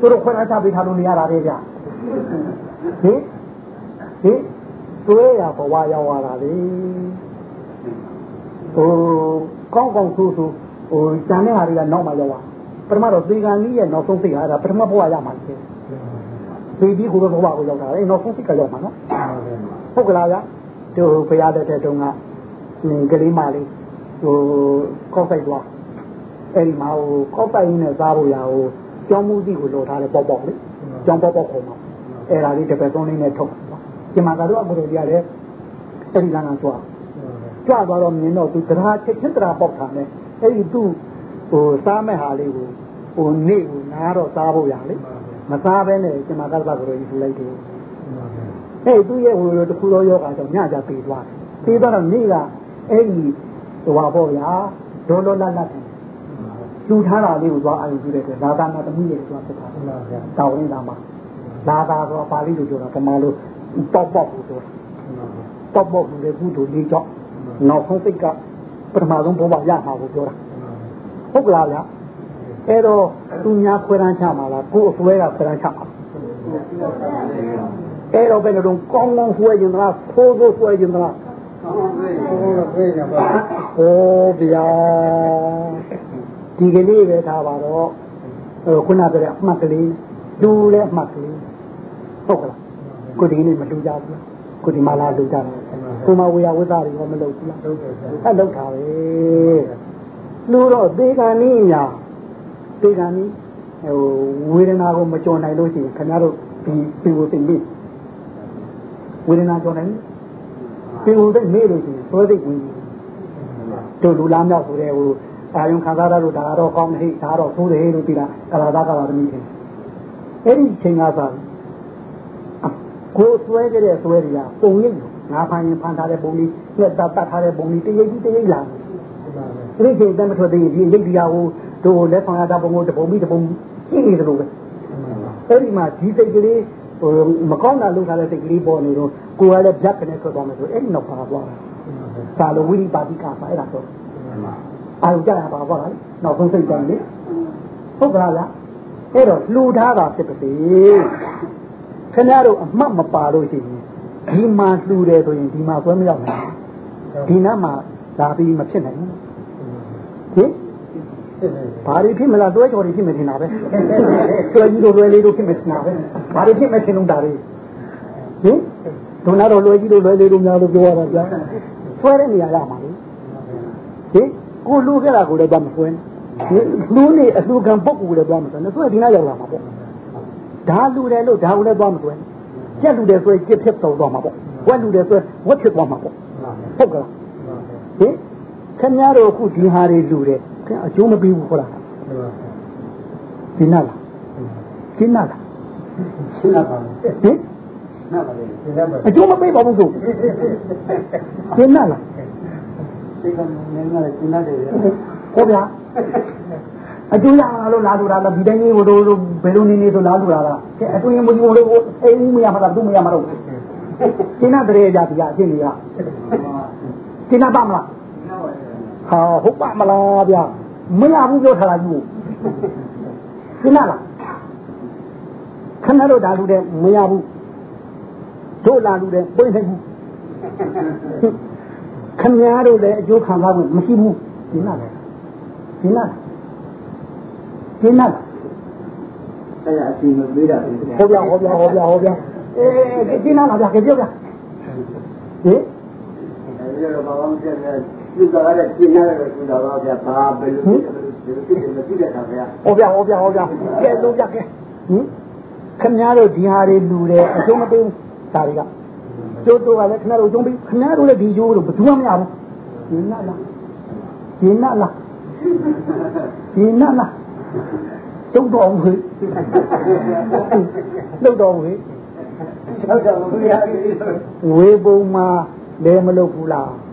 သူတို့ခွဲလန်းချပေးထားလို့နေရတာလေဗျဟင်ဟင်တွေးရဘဝရောက်လာတာလေဟိုကောင်းကောင်းဆိုးဆိုးဟိုဇန်တဲ့ဟာတွေကနောက်မှရောက်သွားပထမတော့သေကံကြီးရဲ့နောက်ဆုံးသိတာပထမဘဝရမှာလေသေ ပြီးကိုယ်ဘဝကိုရောက်တာလေနောက်ဆုံးသိကရောက်မှာနော်ဟုတ်ကလားဗျသူဘုရားတဲ့တဲ့တုန်းကကလေးမလေးဟိုကောက်ဆိုင်သွားအဲ့ဒီမှာဟိုကောက်ဆိုင်နဲ့စားဖို့ရဟိုကြောင်းမှုစီကိုလိုထားတယ်ပေါ့ပေါ့လေကြောင်းပေါ့ပေါ့ခေါ်မှာအဲ့ဒါလေးတစ်ပတ်သုံးလေးနဲ့ထုတ်ဒီမှာကတော့အမှုတွေရတယ်အဲ့ဒီလမ်းကသွားကြွသွားတော့မြင်တော့သူတရားချက်ချက်တရားပေါက်တာနဲ့အဲ့ဒီသူ့ဟိုစားမဲ့ဟာလေးကိုဟိုနေကိုနားတော့စားဖို့ရလေ မစားဘဲနဲ့ဒီမှာကတ္တဗကိုယူလိုက်တယ်အဲ့သူ့ရဲ့ဟိုတခုသောယောဂါကြောင့်ညကြပေးသွားတယ်ပေးတော့နေကအဲ့ဒီဟိုပါပေါ့ဗျာဒေါ်လောလတ်လတ်လူထားတာလေးကိုသွားအာရုံပြုတဲ့အတွက်လာသာနာသမီးရဲ့သွားဖြစ်တာတောင်းရင်းသားမှာလာသာဆိုပါဠိလိုပြောတာပမာလို့ပေါက်ပေါက်ကိုပြောတာပေါက်ပေါက်ကိုလည်းကုသိုလ်လေးကြောင့်နောက်ဆုံးစိတ်ကပထမဆုံးဘဝရမှာကိုပြောတာဟုတ်ကလားဗျ အဲ့တော့သူညာခွဲရန်ချမှာလားကိုယ်အစွဲကခွဲရန်ချမှာအဲ့တော့ဘယ်လိုတော့ကောင်းကောင်းဆွဲခြင်းလားဖိုးဖိုးဆွဲခြင်းလားဟိုဗျာဒီကလေးပဲထားပါတော့ဟိုခုနကတည်းကအမှတ်ကလေးလူလည်းအမှတ်ကလေးဟုတ်ကလားကိုဒီနေ့မလူကြဘူးကိုဒီမှာလာလူကြတယ်ကိုမဝေယဝိသတွေကမလုပ်ဘူးလားအဲ့လောက်တာပဲလူတော့သေကံနည်းညာ သေကံနည်းဟိုဝေဒနာကိုမကြော်နိုင်လို့ရှိရင်ခင်ဗျားတို့ဒီဒီကိုသိပြီဝေဒနာကြော်နိုင်ဒီကိုသိမေ့လို့ရှိရင်သောသိဝင်တို့လူလားမြောက်ဆိုတဲ့ဟိုအာယုံခံစားရလို့ဒါတော့ကောင်းတယ်ဒါတော့သိုးတယ်လို့ပြီးတာကလာသားကလာသမီးတယ်အဲ့ဒီချိန်ကစားကိုဆွဲကြတဲ့ဆွဲတွေကပုံရိပ်ငါဖန်ရင်ဖန်ထားတဲ့ပုံလေးလက်တတ်တတ်ထားတဲ့ပုံလေးတရိပ်ကြီးတရိပ်လာတယ်ဒီချိန်တမ်းမထွက်သေးရင်ဒီရိပ်တရားကို တို့လက်ဆောင်ရတာပုံကိုတပုံပြီးတပုံကြည့်နေတယ်လို့ပဲအဲ့ဒီမှာဒီစိတ်ကလေးဟိုမကောင်းတာလုပ်ထားတဲ့စိတ်ကလေးပေါ်နေတော့ကိုယ်ကလည်းဗျက်ကနေထွက်သွားမယ်ဆိုအဲ့ဒီနောက်ပါသွားတာဒါလိုဝိရိပါတိကပါအဲ့ဒါတော့အာရုံကြတာပါသွားတာနောက်ဆုံးစိတ်ပြန်လေဟုတ်ကလားလားအဲ့တော့လှူထားတာဖြစ်ပါစေခင်ဗျားတို့အမှတ်မပါလို့ရှိရင်ဒီမှာလှူတယ်ဆိုရင်ဒီမှာဆွဲမရောက်နိုင်ဒီနားမှာလာပြီးမဖြစ်နိုင်ဘူးဟင် ဘာတွေဖြစ်မလားတွဲကြော်တွေဖြစ်မယ်ထင်တာပဲတွဲကြီးတို့လွယ်လေးတို့ဖြစ်မယ်ထင်တာပဲဘာတွေဖြစ်မယ်ထင်လို့ဒါတွေဟင်ဒုနာတော့လွယ်ကြီးတို့လွယ်လေးတို့များလို့ပြောရတာကြာဆွဲတဲ့နေရာရမှာလေဟင်ကိုလူခဲ့တာကိုလည်းဘာမဆွဲလူနေအလူကံပုတ်ကိုလည်းဘာမဆွဲနဲ့ဆွဲဒီနားရောက်လာမှာပေါ့ဒါလူတယ်လို့ဒါကိုလည်းဘာမဆွဲကြက်လူတယ်ဆွဲကြက်ဖြစ်တော်သွားမှာပေါ့ဝက်လူတယ်ဆွဲဝက်ဖြစ်သွားမှာပေါ့ဟုတ်ကလားဟင်ခင်ဗျားတို့အခုဒီဟာတွေလူတယ် ခင်အကျိုးမပေးဘူးခေါ်လားဒီနာလားဒီနာလားရှင်းပါဘူးဟင်နာပါလေအကျိုးမပေးပါဘူးဆိုဒီနာလားဒီကနေ့ငါလည်းရှင်းတယ်ဟုတ်ဗျာအကျိုးရအောင်လို့လာလို့လားဒီတိုင်းကြီးဟိုတို့ဘယ်လိုနေနေဆိုလာလို့လားကဲအတွင်းမကြီးဟိုတို့အိမ်မရမှာတော့မရမှာတော့ရှင်းတဲ့ကြပြအရှင်းကြီးကရှင်းပါမလား ဟာဟုတ်ပါမလားဗျာမရဘူးပြောထားတာကြီးရှင်းလားခဏတော့ဒါလူတဲ့မရဘူးတို့လာလူတဲ့ပြိနေဘူးခင်ဗျားတို့လည်းအကျိုးခံစားဖို့မရှိဘူးရှင်းလားရှင်းလားရှင်းလားအဲ့ဒါအစီမပေးတာပဲဟောပြဟောပြဟောပြဟောပြအေးရှင်းလားဗျာကြပြောပြဟင်အဲ့ဒါဘာမှမဖြစ်ဘူး သူကလည်းရှင်းရတယ်သူတော်ဗျာဘာဘယ်လိုဖြစ်တယ်မသိတဲ့ခါဗျာဟောပြဟောပြဟောပြကဲလို့ပြကဲဟင်ခင်ဗျားတို့ဒီဟာတွေလူတယ်အကျုံးမပေးဘူးဒါတွေကကျိုးတို့ကလည်းခင်ဗျားတို့အကျုံးပေးခင်ဗျားတို့လည်းဒီကျိုးတို့ဘယ်သူမှမရဘူးရှင်းလားလားရှင်းလားလားရှင်းလားလားတုတ်တော်ဘူးလုတ်တော်ဘူးဟုတ်တယ်ဘုရားဝေပုံမှာလဲမလုပ်ဘူးလားဟုတ်တယ်ဗျာ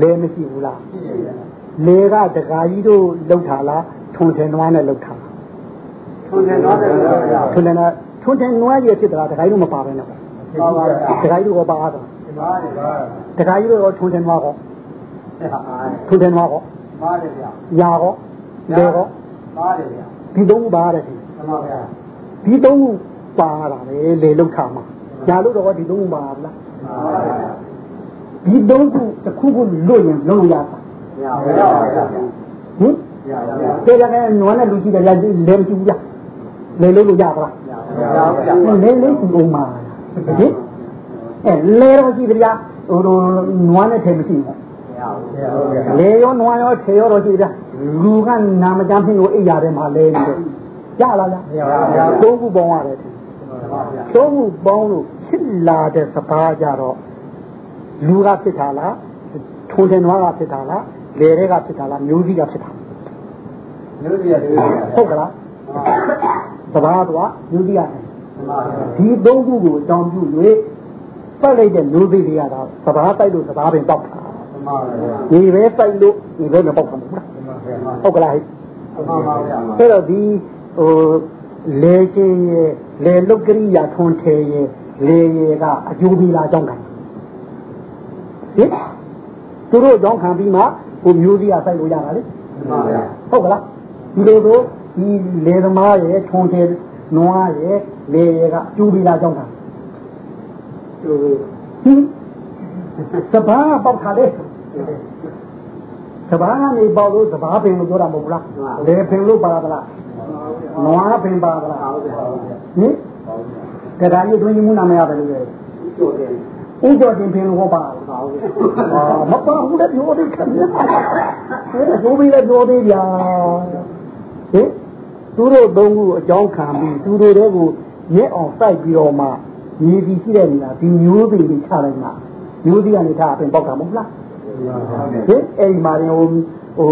လဲမရှိဘူးလားလေကတခါကြီးတို့လှုပ်ထားလားထုံထင်နွားနဲ့လှုပ်ထားလားထုံထင်နွားနဲ့လှုပ်ထားထုံထင်နွားထုံထင်နွားရဲ့ဖြစ်တာတခါကြီးတို့မပါပဲနဲ့ပေါ့ပါပါတခါကြီးတို့ကပါတာပါတယ်ပါတခါကြီးတို့ထုံထင်နွားကောထုံထင်နွားကောပါတယ်ဗျာညာကောလေကောပါတယ်ဗျာဒီသုံးခုပါတယ်ဒီမှန်ပါဗျာဒီသုံးခုပါတာလေလေလှုပ်ထားမှာညာလို့တော့ဒီသုံးခုပါလား ဒီသုံးခုတစ်ခုခုလွတ်ရင်လုံးရတာမရပါဘူးဗျာဟင်တေရတဲ့နွားနဲ့လူကြီးတယ်လဲမကြည့်ဘူးလေလို့လို့ရပါလားလေလေးဒီဥမာဟင်အဲလေတော့ကြည့်ကြဟိုနွားနဲ့ထဲမရှိဘူးလေရောနွားရောထေရောတော့ကြည့်ကြလူကနာမကြမ်းဖြစ်လို့အိပ်ရတယ်မှာလဲနေတယ်ရလားလားသုံးခုပေါင်းရတယ်သုံးခုပေါင်းလို့ဖြစ်လာတဲ့စပါးကြတော့ လူကဖြစ်တာလားထုံတယ်နွားကဖြစ်တာလားလေတွေကဖြစ်တာလားမျိုးကြီးကဖြစ်တာမျိုးကြီးကဟုတ်ကလားသဘာဝကမျိုးကြီးရတယ်ဒီသုံးခုကိုအကြောင်းပြု၍ပတ်လိုက်တဲ့မျိုးသေးတွေကသာသဘာတိုက်လို့သဘာပင်ပေါက်တာဒီပဲတိုက်လို့ဒီပဲမပေါက်ဘူးလားဟုတ်ကလားဟုတ်ပါဗျာအဲ့တော့ဒီဟိုလေချင်းရဲ့လေလုတ်ကရိယာထွန်ထေရဲ့လေရဲ့ကအကျိုးပေးလာကြောင်းခံ ဟင်သူတို့ကြောင်းခံပြီးမှဟိုမျိုးစည်းကစိုက်လို့ရတာလေဟုတ်ကလားဒီလိုဆိုဒီလေသမားရဲ့ထွန်ထေနွားရဲ့လေရဲ့ကအကျိုးပေးလာကြောင်းခံဟင်စဘာပေါက်ထားတယ်စဘာကနေပေါက်လို့စဘာပင်လို့ပြောတာမဟုတ်ဘူးလားလေပင်လို့ပါလားနွားပင်ပါလားဟင်တရားကြီးတွင်မှုနာမရတယ်လို့ ဥကြောတင်ပင်လို့ဟောပါမပါဘူးတဲ့ပြောတယ်ခင်ဗျာဟိုဘီလည်းပြောသေးဗျာဟင်သူတို့သုံးခုအကြောင်းခံပြီးသူတို့တဲ့ကိုရက်အောင်စိုက်ပြီးတော့မှမြေကြီးရှိတဲ့နေရာဒီမျိုးတွေချလိုက်မှမျိုးစီကနေထားအပင်ပေါက်တာမဟုတ်လားဟင်အဲ့ဒီမှာဟိုဟို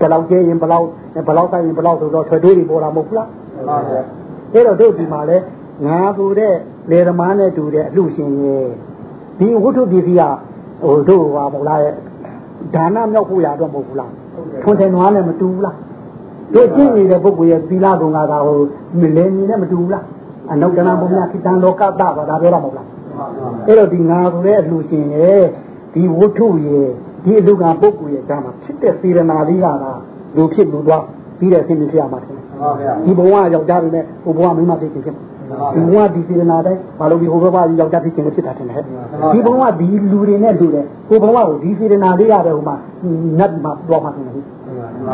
ဘယ်လောက်ကျရင်ဘယ်လောက်ဘယ်လောက်ဆိုင်ရင်ဘယ်လောက်ဆိုတော့ထွေတွေးတွေပေါ်တာမဟုတ်ဘူးလားအဲ့တော့တို့ဒီမှာလဲငါဆိုတဲ့လေသမားနဲ့တူတဲ့အလှရှင်ရဲ့ ဒီဝတ္ထုပစ္စည်းကဟိုတို့ဟာမဟုတ်လားဒါနမြောက်ဖို့ရတော့မဟုတ်ဘူးလားထွန်တယ်နွားနဲ့မတူဘူးလားတို့ကြည့်နေတဲ့ပုဂ္ဂိုလ်ရဲ့သီလကုံကသာဟိုမလဲနေနဲ့မတူဘူးလားအနုတ္တနာဘုရားခိတံလောကတပါဒါပြောတော့မဟုတ်လားအဲ့တော့ဒီငါဆိုတဲ့အလှရှင်ရဲ့ဒီဝတ္ထုရဲ့ဒီအလူကပုဂ္ဂိုလ်ရဲ့ဒါမှဖြစ်တဲ့စေရနာလေးကလားလူဖြစ်လူသွားပြီးတဲ့အဖြစ်ဖြစ်ရမှာတယ်ဒီဘဝယောက်ျားတွေနဲ့ဟိုဘဝမိန်းမဖြစ်ဖြစ်ဖြစ် ဒီဘဝဒီစေရနာတဲ့ဘာလို့ဒီဟိုဘဝယောက်ျားဖြစ်ခြင်းဖြစ်တာတယ်ဟဲ့ဒီဘဝဒီလူတွေနဲ့လူတွေဟိုဘဝကိုဒီစေရနာလေးရတယ်ဟိုမှာနတ်မှာသွားမှာတယ်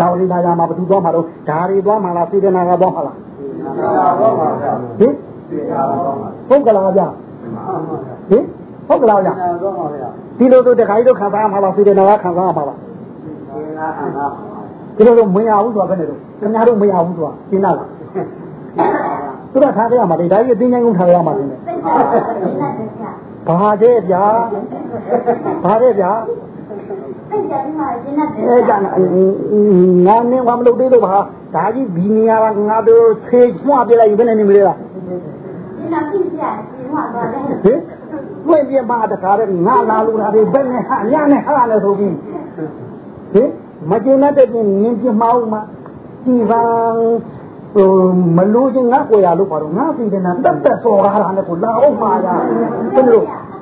တောင်းလေးလာရမှာဘယ်သူသွားမှာတော့ဓာရီသွားမှာလားစေရနာကသွားမှာလားဟင်ဟုတ်ကလားဗျာဟင်ဟုတ်ကလားဗျာဒီလိုဆိုတခါကြီးတို့ခံစားမှာလားစေတနာကခံစားမှာလားဒီလိုတော့မရဘူးဆိုတာဘယ်နဲ့တော့ခင်ဗျားတို့မရဘူးဆိုတာရှင်းလား သူကထားကြရမှာလေဒါကြီးအသိဉာဏ်ကုန်ထားရမှာလေဘာတဲ့ဗျာဘာတဲ့ဗျာအဲကြငါနဲ့ငါမလုပ်သေးလို့ပါဒါကြီးဒီနေရာကငါတို့ဆေးချွတ်ပြလိုက်ဘယ်နဲ့နေမလဲလားဒီနာပြည့်ပြည့်ဟွာသွားတယ်ဟင်တွင့်ပြပါတခါတည်းငါလာလို့လားဒီဘယ်နဲ့ဟာညနဲ့ဟာလည်းဆိုပြီးဟင်မကျင်တဲ့ပြင်မြင်ပြမအောင်မှာဒီပါဟို မလို့ချင်းငါကိုရလို့ပါတော့ငါပြည်တယ်နာတက်တက်စော်ကားတာနဲ့ကိုလာအောင်ပါရဘယ်လို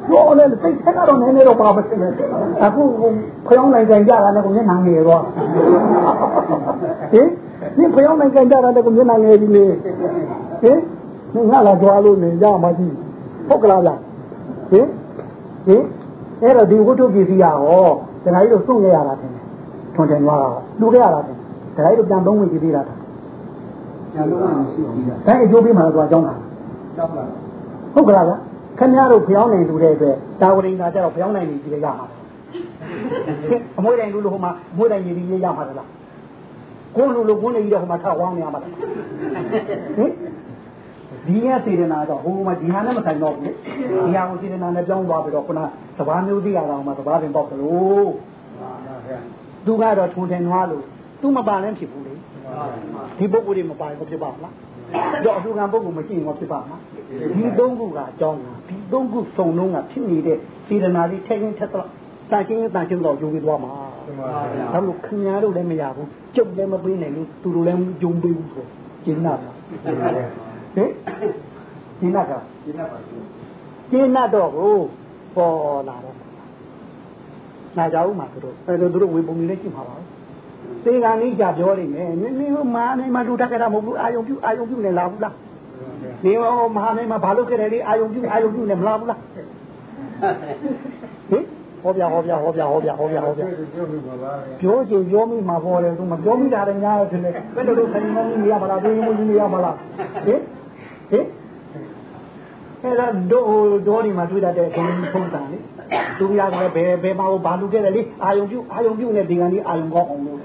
ပြောလဲစိတ်ဆက်တော့နည်းနည်းတော့ပါမစင်းနဲ့အခုဖျောင်းနိုင်ကြကြတာနဲ့ကိုမျက်နှာငယ်တော့ဟင်ဒီဖျောင်းနိုင်ကြကြတာနဲ့ကိုမျက်နှာငယ်ဒီနေဟင်ငါလာကြွားလို့နေရမှာကြီးဟုတ်ကလားဗျဟင်ဟင်အဲ့တော့ဒီဝတ္ထုပစ္စည်းရောတခါကြီးတို့စွန့်ခဲ့ရတာတယ်ထွန်တယ်သွားတာလူခဲ့ရတာတယ်တခါကြီးတို့ပြန်သုံးဝင်ကြည့်သေးတာ ပြန်လုံးဝမရှိဘူးဒါအကျိုးပေးမှတော့အကြောင်းလားကြောင်းပါဟုတ်ကလားဗျခင်ဗျားတို့ဖျောင်းနိုင်လူတဲ့အတွက်တာဝရိန်သာကျတော့ဖျောင်းနိုင်နေကြည့်ရမှာအမွှေးတိုင်းလူလို့ဟိုမှာအမွှေးတိုင်းရည်ရည်ရမှာလားကိုလူလို့ကိုနေကြီးတော့ဟိုမှာထောက်ဝမ်းနေရမှာလားဟင်ဒီရဲ့စေတနာတော့ဟိုမှာဒီဟာနဲ့မဆိုင်တော့ဘူးဒီဟာကိုစေတနာနဲ့ပြောင်းသွားပြီးတော့ခုနသဘာမျိုးသိရတာမှသဘာပင်ပေါက်သလိုသူကတော့ထုံတယ်နွားလို့သူမပါလည်းဖြစ်ဘူးလေ ဒီပုဂ္ဂိုလ်တွေမပိုင်ဘူးဖြစ်ပါမလားတော့အထူးကံပုဂ္ဂိုလ်မရှိရင်ဖြစ်ပါမလားဒီသုံးခုကအကြောင်းဒီသုံးခုစုံလုံးကဖြစ်နေတဲ့စေတနာလေးထည့်ရင်းထက်တော့တာချင်းတာချင်းတော့ယူပြီးသွားမှာဒါလို့ခင်ဗျားတို့လည်းမရဘူးကျုပ်လည်းမပေးနိုင်ဘူးသူတို့လည်းယုံပေးဘူးဆိုကျင်းနာပါဟင်ကျင်းနာကကျင်းနာပါကျင်းနာတော့ကိုပေါ်လာတော့နာကြဦးမှာသူတို့အဲလိုသူတို့ဝေပုံနေလည်းရှိမှာပါ သေကံလေးကြပြောနေမယ်နင်းနေဟိုမာနေမှာလူတက်ကြတာမဟုတ်ဘူးအာယုံပြုအာယုံပြုနေလာဘူးလားနေဟိုမဟာနေမှာဘာလို့ခဲ့တယ်လေအာယုံပြုအာယုံပြုနေမလားဘူးလားဟင်ဟောပြဟောပြဟောပြဟောပြဟောပြဟောပြပြောချင်ပြောမိမှာပေါ်တယ်သူမပြောမိတာလည်းညားတယ်လေဘယ်လိုဆိုင်မမီရမလားဒင်းမကြီးရမလားဟင်ဟင်အဲ့ဒါဒိုဒိုဒီမှာတွေ့တတ်တဲ့ဘုံဖုံးတန်လေသူများကလည်းဘယ်ဘယ်မှာဘာလူခဲ့တယ်လေအာယုံပြုအာယုံပြုနဲ့ဒီကနေ့အာယုံကောင်းအောင်လို့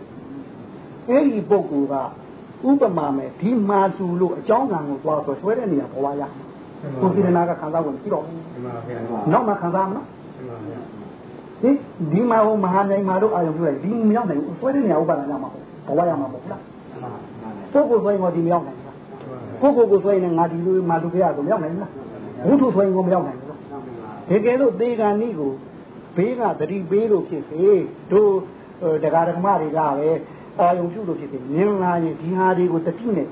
အဲ့ဒီပုဂ္ဂိုလ်ကဥပမာမဲ့ဒီမာသူလို့အကြောင်းကံကိုသွားဆိုဆွဲတဲ့နေရာဘဝရကိုကိရနာကခံစားဝင်ပြီးတော့နောက်မှခံစားမနော်ဒီဒီမှာဟိုမဟာနိုင်မှာတော့အာယုံပြုတယ်ဒီမရောက်နိုင်ဘူးဆွဲတဲ့နေရာဥပါဒနာမှာဘဝရမှာပေါ့လားပုဂ္ဂိုလ်ဆွဲရင်ဒီမရောက်နိုင်ဘူးပုဂ္ဂိုလ်ကိုဆွဲရင်ငါဒီလိုမာသူခဲ့ရဆိုမရောက်နိုင်ဘူးလားဘုထုဆွဲရင်ကိုမရောက်နိုင်ဘူးတကယ်လို့သေကံဤကိုဘေးကသတိပေးလို့ဖြစ်စေတို့တရားဓမ္မတွေကပဲ အာယုံပြုလို့ဖြစ်စေမြင်လာရင်ဒီဟာတွေကိုတတိနဲ့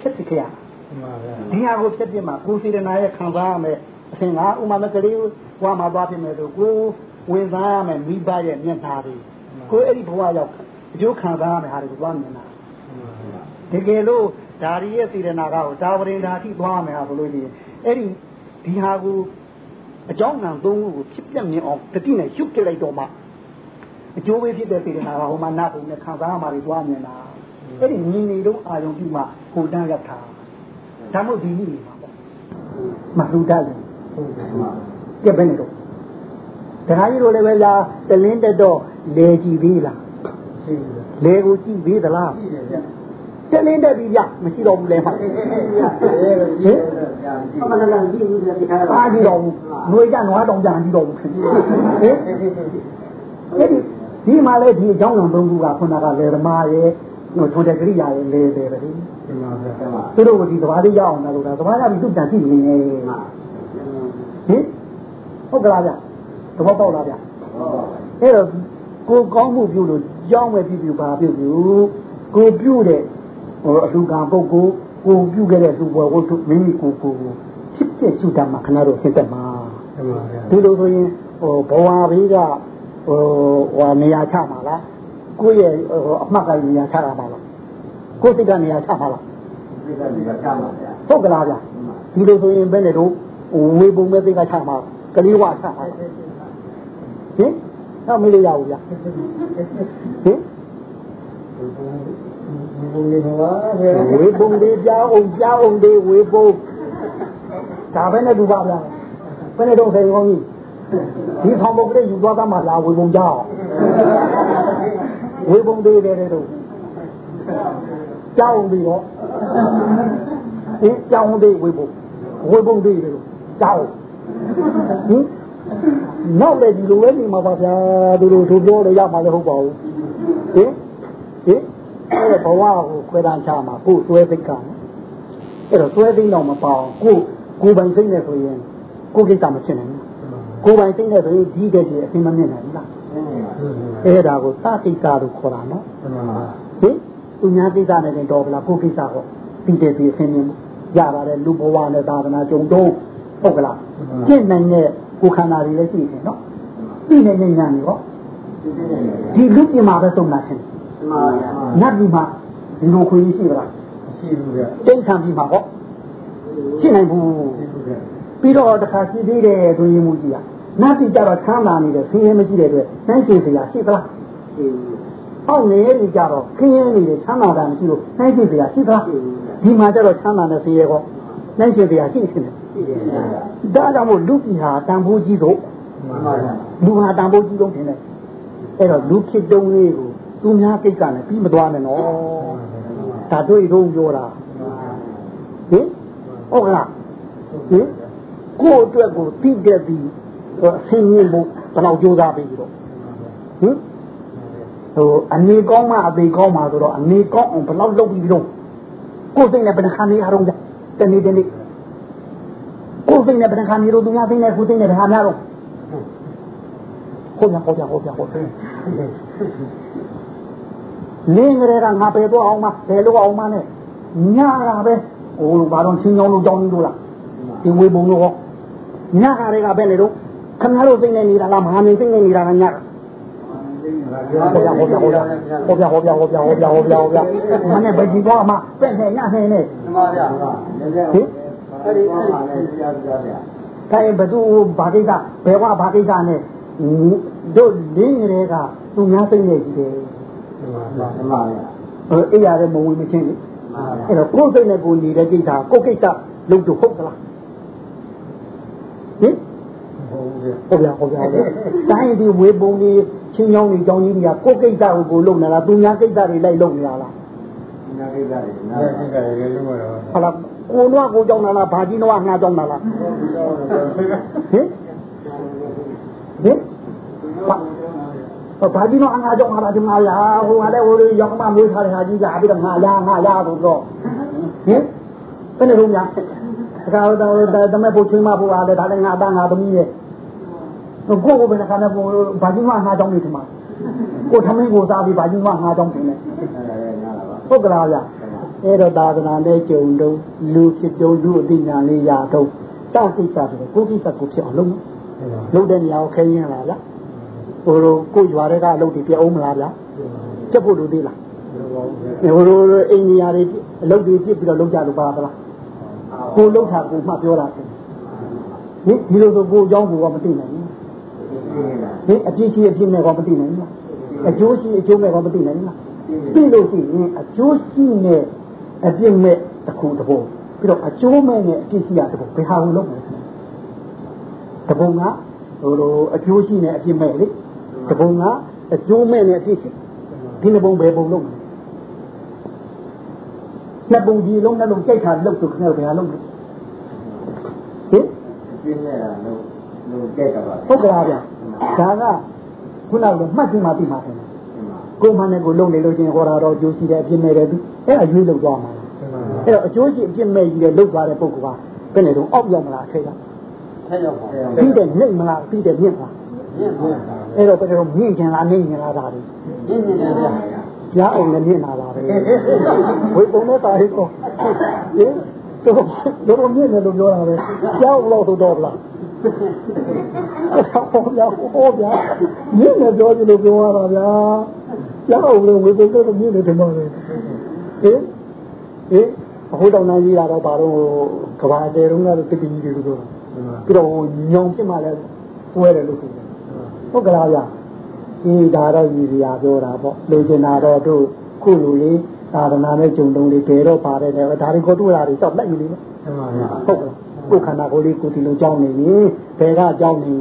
ဖြစ်ဖြစ်ခဲ့ရဒီဟာကိုဖြစ်ဖြစ်မှာကိုစေတနာရဲ့ခံစားရမယ်အရှင်ကဥမာမကလေးဝါမှာသွားဖြစ်မယ်ဆိုကိုဝင်စားရမယ်မိဘရဲ့မျက်နှာတွေကိုအဲ့ဒီဘဝရောက်အကျိုးခံစားရမယ်ဟာတွေကိုသွားမြင်တာတကယ်လို့ဒါရီရဲ့စေတနာကိုဒါဝရင်ဓာတိသွားမယ်ဟာဆိုလို့ဒီအဲ့ဒီဒီဟာကိုအကြောင်းကံသုံးခုကိုဖြစ်ပြမြင်အောင်တတိနဲ့ရှုပ်ပြလိုက်တော့မှ အကျိုးပဲဖြစ်တဲ့စေတနာကဟိုမှာနာပုံနဲ့ခံစားမှတွေသွားမြင်တာအဲ့ဒီမြင်နေတော့အာယုံပြုမှဟိုတန်းရောက်တာဒါမို့ဒီနည်းမှာပေါ့မလှူတတ်တယ်ကဲဘယ်နဲ့တော့တရားကြီးတို့လည်းပဲလားတလင်းတက်တော့လေကြည့်သေးလားလေကိုကြည့်သေးသလားတလင်းတက်ပြီဗျမရှိတော့ဘူးလဲမှာဟင်အမှန်တကယ်ကြည့်ဘူးဒီခါအားကြည့်တော့ဘူးຫນွေကြနွားတောင်ကြကြည့်တော့ဘူးဟင်အဲ့ဒီ ဒီမှာလဲဒီအကြောင်းတော်သုံးခုကခုနကလေဓမ္မရဲ့ဟိုထုံတဲ့ကရိယာရဲ့လေတယ်ပဲဒီသူတို့ကဒီသဘာလေးရအောင်လားလို့ဒါသဘာရပြီးသူ့တန်ရှိနေဟင်ဟုတ်ကလားဗျသဘောပေါက်လားဗျအဲ့တော့ကိုကောင်းမှုပြုလို့ကြောင်းပဲပြုပြုပါပြုပြုကိုပြုတဲ့ဟိုအလူကံပုဂ္ဂိုလ်ကိုပြုခဲ့တဲ့လူဘွယ်ဝတ္ထုမိမိကိုကိုဖြစ်ဖြစ်ရှုတတ်မှာခဏတော့ရှင်းတတ်မှာဒီလိုဆိုရင်ဟိုဘဝဘေးက ဟိုဟိုနေရာချမှာလားကိုယ့်ရဲ့ဟိုအမှတ်ကနေရာချတာပါလားကိုယ်စိတ်ကနေရာချမှာလားစိတ်ကနေရာချမှာဗျာဟုတ်ကလားဗျာဒီလိုဆိုရင်ဘယ်နဲ့တော့ဝေပုံမဲ့သိကချမှာကလေးဝချမှာဟင်တော့မလို့ရဘူးဗျာဟင်ဝေပုံလေးကြောင်းအောင်ကြောင်းအောင်လေးဝေပုံဒါပဲနဲ့လူပါဗျာဘယ်နဲ့တော့ခေကောင်းကြီး ဒီဆောင်ပုတ်ကလေးယူသွားသားမှလာဝေပုံကြောင်းဝေပုံလေးတယ်တဲ့တို့ကြောင်းပြီးတော့ဒီကြောင်းလေးဝေပုံဝေပုံလေးတယ်တို့ကြောင်းဟင်နောက်လည်းဒီလိုပဲနေမှာပါဗျာသူတို့သူပြောလို့ရမှာလည်းဟုတ်ပါဘူးဟင်ဟင်အဲ့ဘဝကိုခွဲတန်းချမှာကိုယ်သွဲသိက္ခာအဲ့တော့သွဲသိတော့မပေါအောင်ကိုကိုပိုင်သိနေဆိုရင်ကိုကိစ္စမဖြစ်နိုင်ဘူး ကိုပိုင်သိနေဆိုရင်ဒီကတည်းကအသိမမြင်နိုင်ဘူးလားအဲ့ဒါကိုသတိကာလို့ခေါ်တာနော်ဟင်သူများကိစ္စနဲ့တော့ဗလားကိုကိစ္စဟောပြီးတယ်ပြီးအသိမြင်ရပါတယ်လူဘဝနဲ့သာသနာကြုံတော့ဟုတ်ကလားကျင့်နိုင်တဲ့ကိုခန္ဓာတွေလည်းရှိတယ်နော်ပြီးနေနေညာနေဟောဒီလူပြင်မှာပဲသုံးတာရှင်နတ်ပြည်မှာဒီလိုခွင့်ရှိပါလားရှိဘူးဗျတိတ်ခံပြီးမှာဟောရှိနိုင်ဘူး ပြီးတော့တခါရှိသေးတယ်တွင်ရမှုကြီးอ่ะနတ်ပြည်ကြတော့ချမ်းသာနေတယ်ဆင်းရဲမရှိတဲ့အတွက်နိုင်ရှင်စရာရှိသလားရှိဘူးဟောက်နေပြီကြတော့ခင်းရဲနေတယ်ချမ်းသာတာမရှိလို့နိုင်ရှင်စရာရှိသလားဒီမှာကြတော့ချမ်းသာတဲ့ဆင်းရဲကောနိုင်ရှင်စရာရှိနေတယ်ဒါကြောင့်မို့လူပြည်ဟာတန်ဖိုးကြီးဆုံးလူဟာတန်ဖိုးကြီးဆုံးထင်တယ်အဲ့တော့လူဖြစ်တုံးလေးကိုသူများကိစ္စနဲ့ပြီးမသွားနဲ့နော်ဒါတို့ရုံးပြောတာဟင်ဟုတ်ကလားဟင် ကိုယ့်အတွက်ကိုသိတဲ့ပြီးအဆင်းမြင့်ဖို့ဘယ်လောက်ကြိုးစားပြီးတော့ဟင်ဟိုအနေကောင်းမှအသေးကောင်းမှဆိုတော့အနေကောင်းအောင်ဘယ်လောက်လုပ်ပြီးတော့ကိုယ်စိတ်နဲ့ဘယ်နှခါနေအောင်ကြတနေ့တနေ့ကိုယ်စိတ်နဲ့ဘယ်နှခါနေလို့သူများစိတ်နဲ့ကိုယ်စိတ်နဲ့ဘယ်ဟာများတော့ဟုတ်ရဟုတ်ရဟုတ်ရဟုတ်တယ်လင်းကြတဲ့ကငါပဲတော့အောင်မဘယ်လိုအောင်မနဲ့ညာတာပဲဟိုဘာတော့ချင်းချောင်းလို့ကြောင်းလို့လားဒီဝေဘုံလို့ဟော ညာကတွေကပဲလေတော့ခင်ဗျားတို့စိတ်နဲ့နေတာလားမဟာမင်းစိတ်နဲ့နေတာလားညာဟောပြဟောပြဟောပြဟောပြဟောပြဟောပြဟောပြဟောပြဟောပြမနဲ့ပဲကြီးတော့အမပဲ့နဲ့ညနဲ့နဲ့မှန်ပါဗျာဟင်အဲ့ဒီအဲ့ဒီဆရာပြောဗျာခိုင်ဘသူဘာကိစ္စဘယ်ကဘာကိစ္စနဲ့တို့လင်းကြတဲ့ကသူများစိတ်နဲ့ကြီးတယ်မှန်ပါဗျာအဲအဲ့ရတဲ့မဝင်မချင်းလေမှန်ပါဗျာအဲ့တော့ကိုယ်စိတ်နဲ့ကိုယ်နေတဲ့ကိစ္စကိုယ်ကိစ္စလုပ်တော့ဟုတ်သလားဟင် ဟုတ်ဗျာဟုတ်ဗျာဟုတ်ဗျာတိုင်းဒီဝေပုံကြီးချင်းချောင်းကြီးကြောင်းကြီးတွေကကိုယ်ကိစ္စကိုကိုယ်လုပ်နေတာသူများကိစ္စတွေလိုက်လုပ်နေတာလားနာကိစ္စတွေနာကိစ္စတွေလည်းလုပ်ရတော့ဟုတ်လားကိုနွားကိုကြောင်းတာလားဘာကြီးနွားငါကြောင်းတာလားဟင်ဟင်ဘာကြီးနွားငါကြောင်းတာလားဒီမှာရာဟိုကလည်းဟိုရောက်မှမွေးထားတဲ့ဟာကြီးကြာပြီးတော့ငါရာငါရာဆိုတော့ဟင်ဘယ်နဲ့လုံးများဒါကတော့တမဲဖို့ချင်းမဖို့အားလည်းဒါလည်းငါသားငါသမီးရဲ့ ကိုကိုဘယ်နှခါနဲ့ကိုဘာကြီးနွားငါကြောင်းနေဒီမှာကိုသမီးကိုစားပြီးဘာကြီးနွားငါကြောင်းနေတယ်အဲ့ဒါလည်းနားလာပါဟုတ်ကလားဗျအဲ့တော့သာသနာနဲ့ကြုံတော့လူဖြစ်ကြုံလူအသိဉာဏ်လေးရတော့တောက်ကိစ္စဆိုတော့ကိုကိစ္စကိုဖြစ်အောင်လုပ်နော်လုပ်တဲ့နေရာကိုခဲရင်လားဗျဟိုလိုကိုရွာတွေကအလုပ်တွေပြအောင်မလားဗျပြတ်ဖို့လိုသေးလားဟိုလိုအိမ်နေရာတွေအလုပ်တွေပြစ်ပြီးတော့လုပ်ကြလို့ပါသလားကိုလုပ်တာကိုမှပြောတာဟင်ဒီလိုဆိုကိုအကြောင်းကိုကမသိနိုင်ဘူး ဟင်အပြည့်ရှိအပြည့်မဲ့ကမသိနိုင်ဘူးအကျိုးရှိအကျိုးမဲ့ကမသိနိုင်ဘူးသိလို့ရှိရင်အကျိုးရှိနဲ့အပြည့်မဲ့တစ်ခုတစ်ပုံပြီးတော့အကျိုးမဲ့နဲ့အပြည့်ရှိရတစ်ပုံဘယ်ဟာကိုလုပ်မလဲတစ်ပုံကဟိုလိုအကျိုးရှိနဲ့အပြည့်မဲ့လေတစ်ပုံကအကျိုးမဲ့နဲ့အပြည့်ရှိဒီနှစ်ပုံဘယ်ပုံလုပ်မလဲနှစ်ပုံဒီလုံးနှလုံးကြိုက်တာလုပ်ဆိုခဏဘယ်ဟာလုပ်လဲဟင်ပြင်းနေတာလို့လို့ကြက်တာပါဟုတ်ကလားဗျ ဒါကခုနကမှတ်ပြီးမှပြီးမှတယ်ကိုယ်မှနဲ့ကိုလုံနေလို့ချင်းဟောတာတော့အကျိုးရှိတဲ့အပြစ်မဲ့တယ်သူအဲ့ဒါရွေးလို့သွားမှာအဲ့တော့အကျိုးရှိအပြစ်မဲ့ကြီးတဲ့လုတ်သွားတဲ့ပုဂ္ဂိုလ်ကဘယ်နဲ့တော့အောက်ရောက်မလားအထက်ကဆက်ရောက်ပါပြီးတဲ့နှိမ့်မလားပြီးတဲ့မြင့်မလားညင်ပါအဲ့တော့ဘယ်တော့မြင့်ကျင်လားနှိမ့်ကျင်လားဒါတွေညင်နေတယ်ဗျာကြားအောင်လည်းမြင့်လာပါပဲဝိပုံနဲ့တာဟိကောဟင်တော့တော့မြင့်တယ်လို့ပြောတာပဲကြားအောင်လို့ဆိုတော့လား ဟောဗျာဟောဗျာမြင့်တယ်ပြောကြည့်လို့ပြောရတာဗျာကြားအောင်လို့ဝိပုံနဲ့မြင့်တယ်ဒီမှာလေဟင်ဟင်အခုတော့နိုင်ကြီးလာတော့ဘာလို့ကဘာတဲတုန်းကတော့တတိကြီးတွေလို့ပြောတာပြီးတော့ညောင်ဖြစ်မှလည်းပွဲတယ်လို့ဆိုတယ်ဟုတ်ကလားဗျာဒီဒါတော့ညီစရာပြောတာပေါ့လိုချင်တာတော့တို့ခုလူလေးသာသနာနဲ့ဂျုံတုံးလေးဘယ်တော့ပါတယ်လဲဒါတွေကိုတွေ့တာတွေစောက်လိုက်ယူနေလို့မှန်ပါဗျာဟုတ်ကဲ့ကိုယ်ခန္ဓာကိုယ်လေးကိုယ်ဒီလိုကြောင်းနေရင်ဘယ်ကကြောင်းနေ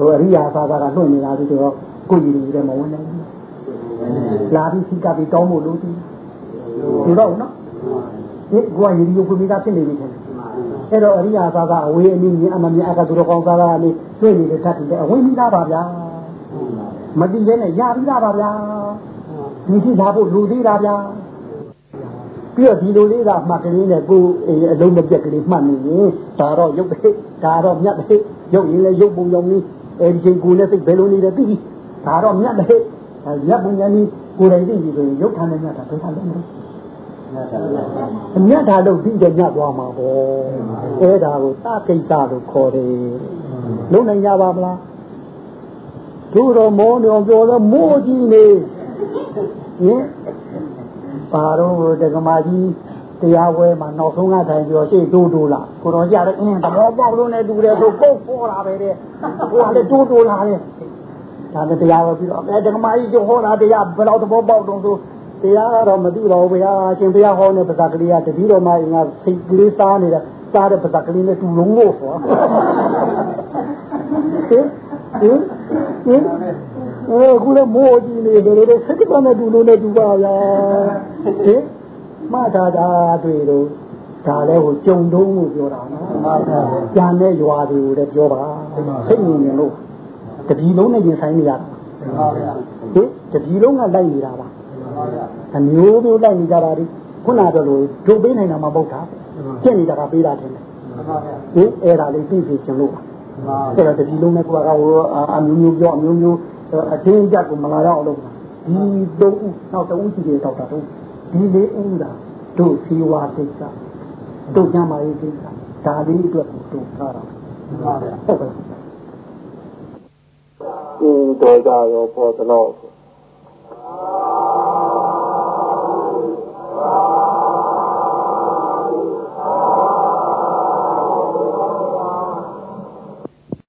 ဟိုအရိယာသာသာကလွှင့်နေတာဒီတော့ကိုယ်ရည်ရည်လည်းမဝင်နိုင်ဘူးလာပြီးစီကပြီးတောင်းဖို့လို့ဒီဒီတော့နော်ဒီကိုယ်ရည်ရည်ကိုမိသားဖြစ်နေပြီခင်ဗျအဲ့တော့အရိယာသာသာအဝေးအနည်းမြင်အမမြင်အကသူတော်ကောင်းသာသာလေးလွှင့်နေတဲ့ဓာတ်တွေအဝင်ပြီးသားပါဗျာမတည်ရဲနဲ့ရပြီးသားပါဗျာဒီရှိလာဖို့လူသေးတာဗျာပြီးတော့ဒီလိုလေးကမှတ်ကလေးနဲ့ကိုယ်အလုံးမပြက်ကလေးမှတ်နေရင်ဒါတော့ရုပ်တစ်ဒါတော့မြတ်တစ်ရုပ်ရင်လည်းရုပ်ပုံရောင်ကြီး အဲဒီချိန်ကိုယ်နဲ့စိတ်ဘယ်လိုနေတယ်သိပြီဒါတော့မြတ်တစ်မြတ်ပုံညာကြီးကိုယ်တိုင်သိပြီဆိုရင်ရုပ်ခံနေမြတ်တာဘယ်ဟာလုံးလဲအမြတ်တာလို့ပြီးတဲ့ညသွားမှာပေါ့အဲဒါကိုတကိစ္စလို့ခေါ်တယ်လုံးနိုင်ကြပါမလားတို့တော့မောနေအောင်ပြောတော့မိုးကြီးနေဟင်ပါတော့တက္ကမကြီး တရားဝဲမှာနောက်ဆုံးကထိုင်ပြီးတော့ရှေ့တိုးတိုးလာကိုတော်ကြတယ်အင်းသဘောပေါက်လို့နဲ့တူတယ်ဆိုကိုယ်ပေါ်လာပဲတဲ့ဟိုကလည်းတိုးတိုးလာတယ်ဒါနဲ့တရားဝဲပြီးတော့အဲတက္ကမကြီးကျဟောတာတရားဘယ်တော့သဘောပေါက်တော့ဆိုတရားကတော့မသိတော့ဘူးဗျာရှင်ဘုရားဟောတဲ့ပဇာကလေးကတတိတော်မအင်္ဂါစိတ်ကလေးစားနေတာစားတဲ့ပဇာကလေးနဲ့တူလုံးလို့ဟောဟင်ဟင်ဟင်အဲခုလည်းမိုးကြီးနေတယ်လို့စိတ်ကနဲ့တူလို့နဲ့တူပါဗျာဟင် မှတ်တာဒါတွေ့တော့ဒါလည်းဟိုကြုံတုံးလို့ပြောတာနော်ကြံတဲ့ရွာတွေကိုလည်းပြောပါစိတ်ငြိမ်နေလို့တတိလုံးနဲ့ရင်ဆိုင်နေရတာပါဗျာဟင်တတိလုံးကလိုက်နေတာပါအမျိုးမျိုးလိုက်နေကြတာဒီခုနကတော့လို့ဒုပေးနိုင်တာမဟုတ်တာဖြစ်နေတာကပေးတာတယ်ဒီအဲ့ဒါလေးသိသိချင်လို့အဲ့တော့တတိလုံးနဲ့ကိုကဟိုအမျိုးမျိုးပြောအမျိုးမျိုးအတင်းကြပ်ကိုမလာတော့အောင်လုပ်တာဒီတော့နောက်တဦးစီတွေတော့တာတော့ ဒီလေးဥဒါတို့ဇီဝကိစ္စတို့ညမာရေးကိစ္စဒါလေးအတွက်တို့ထားတာဟုတ်ပါဘူးအင်းတော်ကြရောပေါ်တော့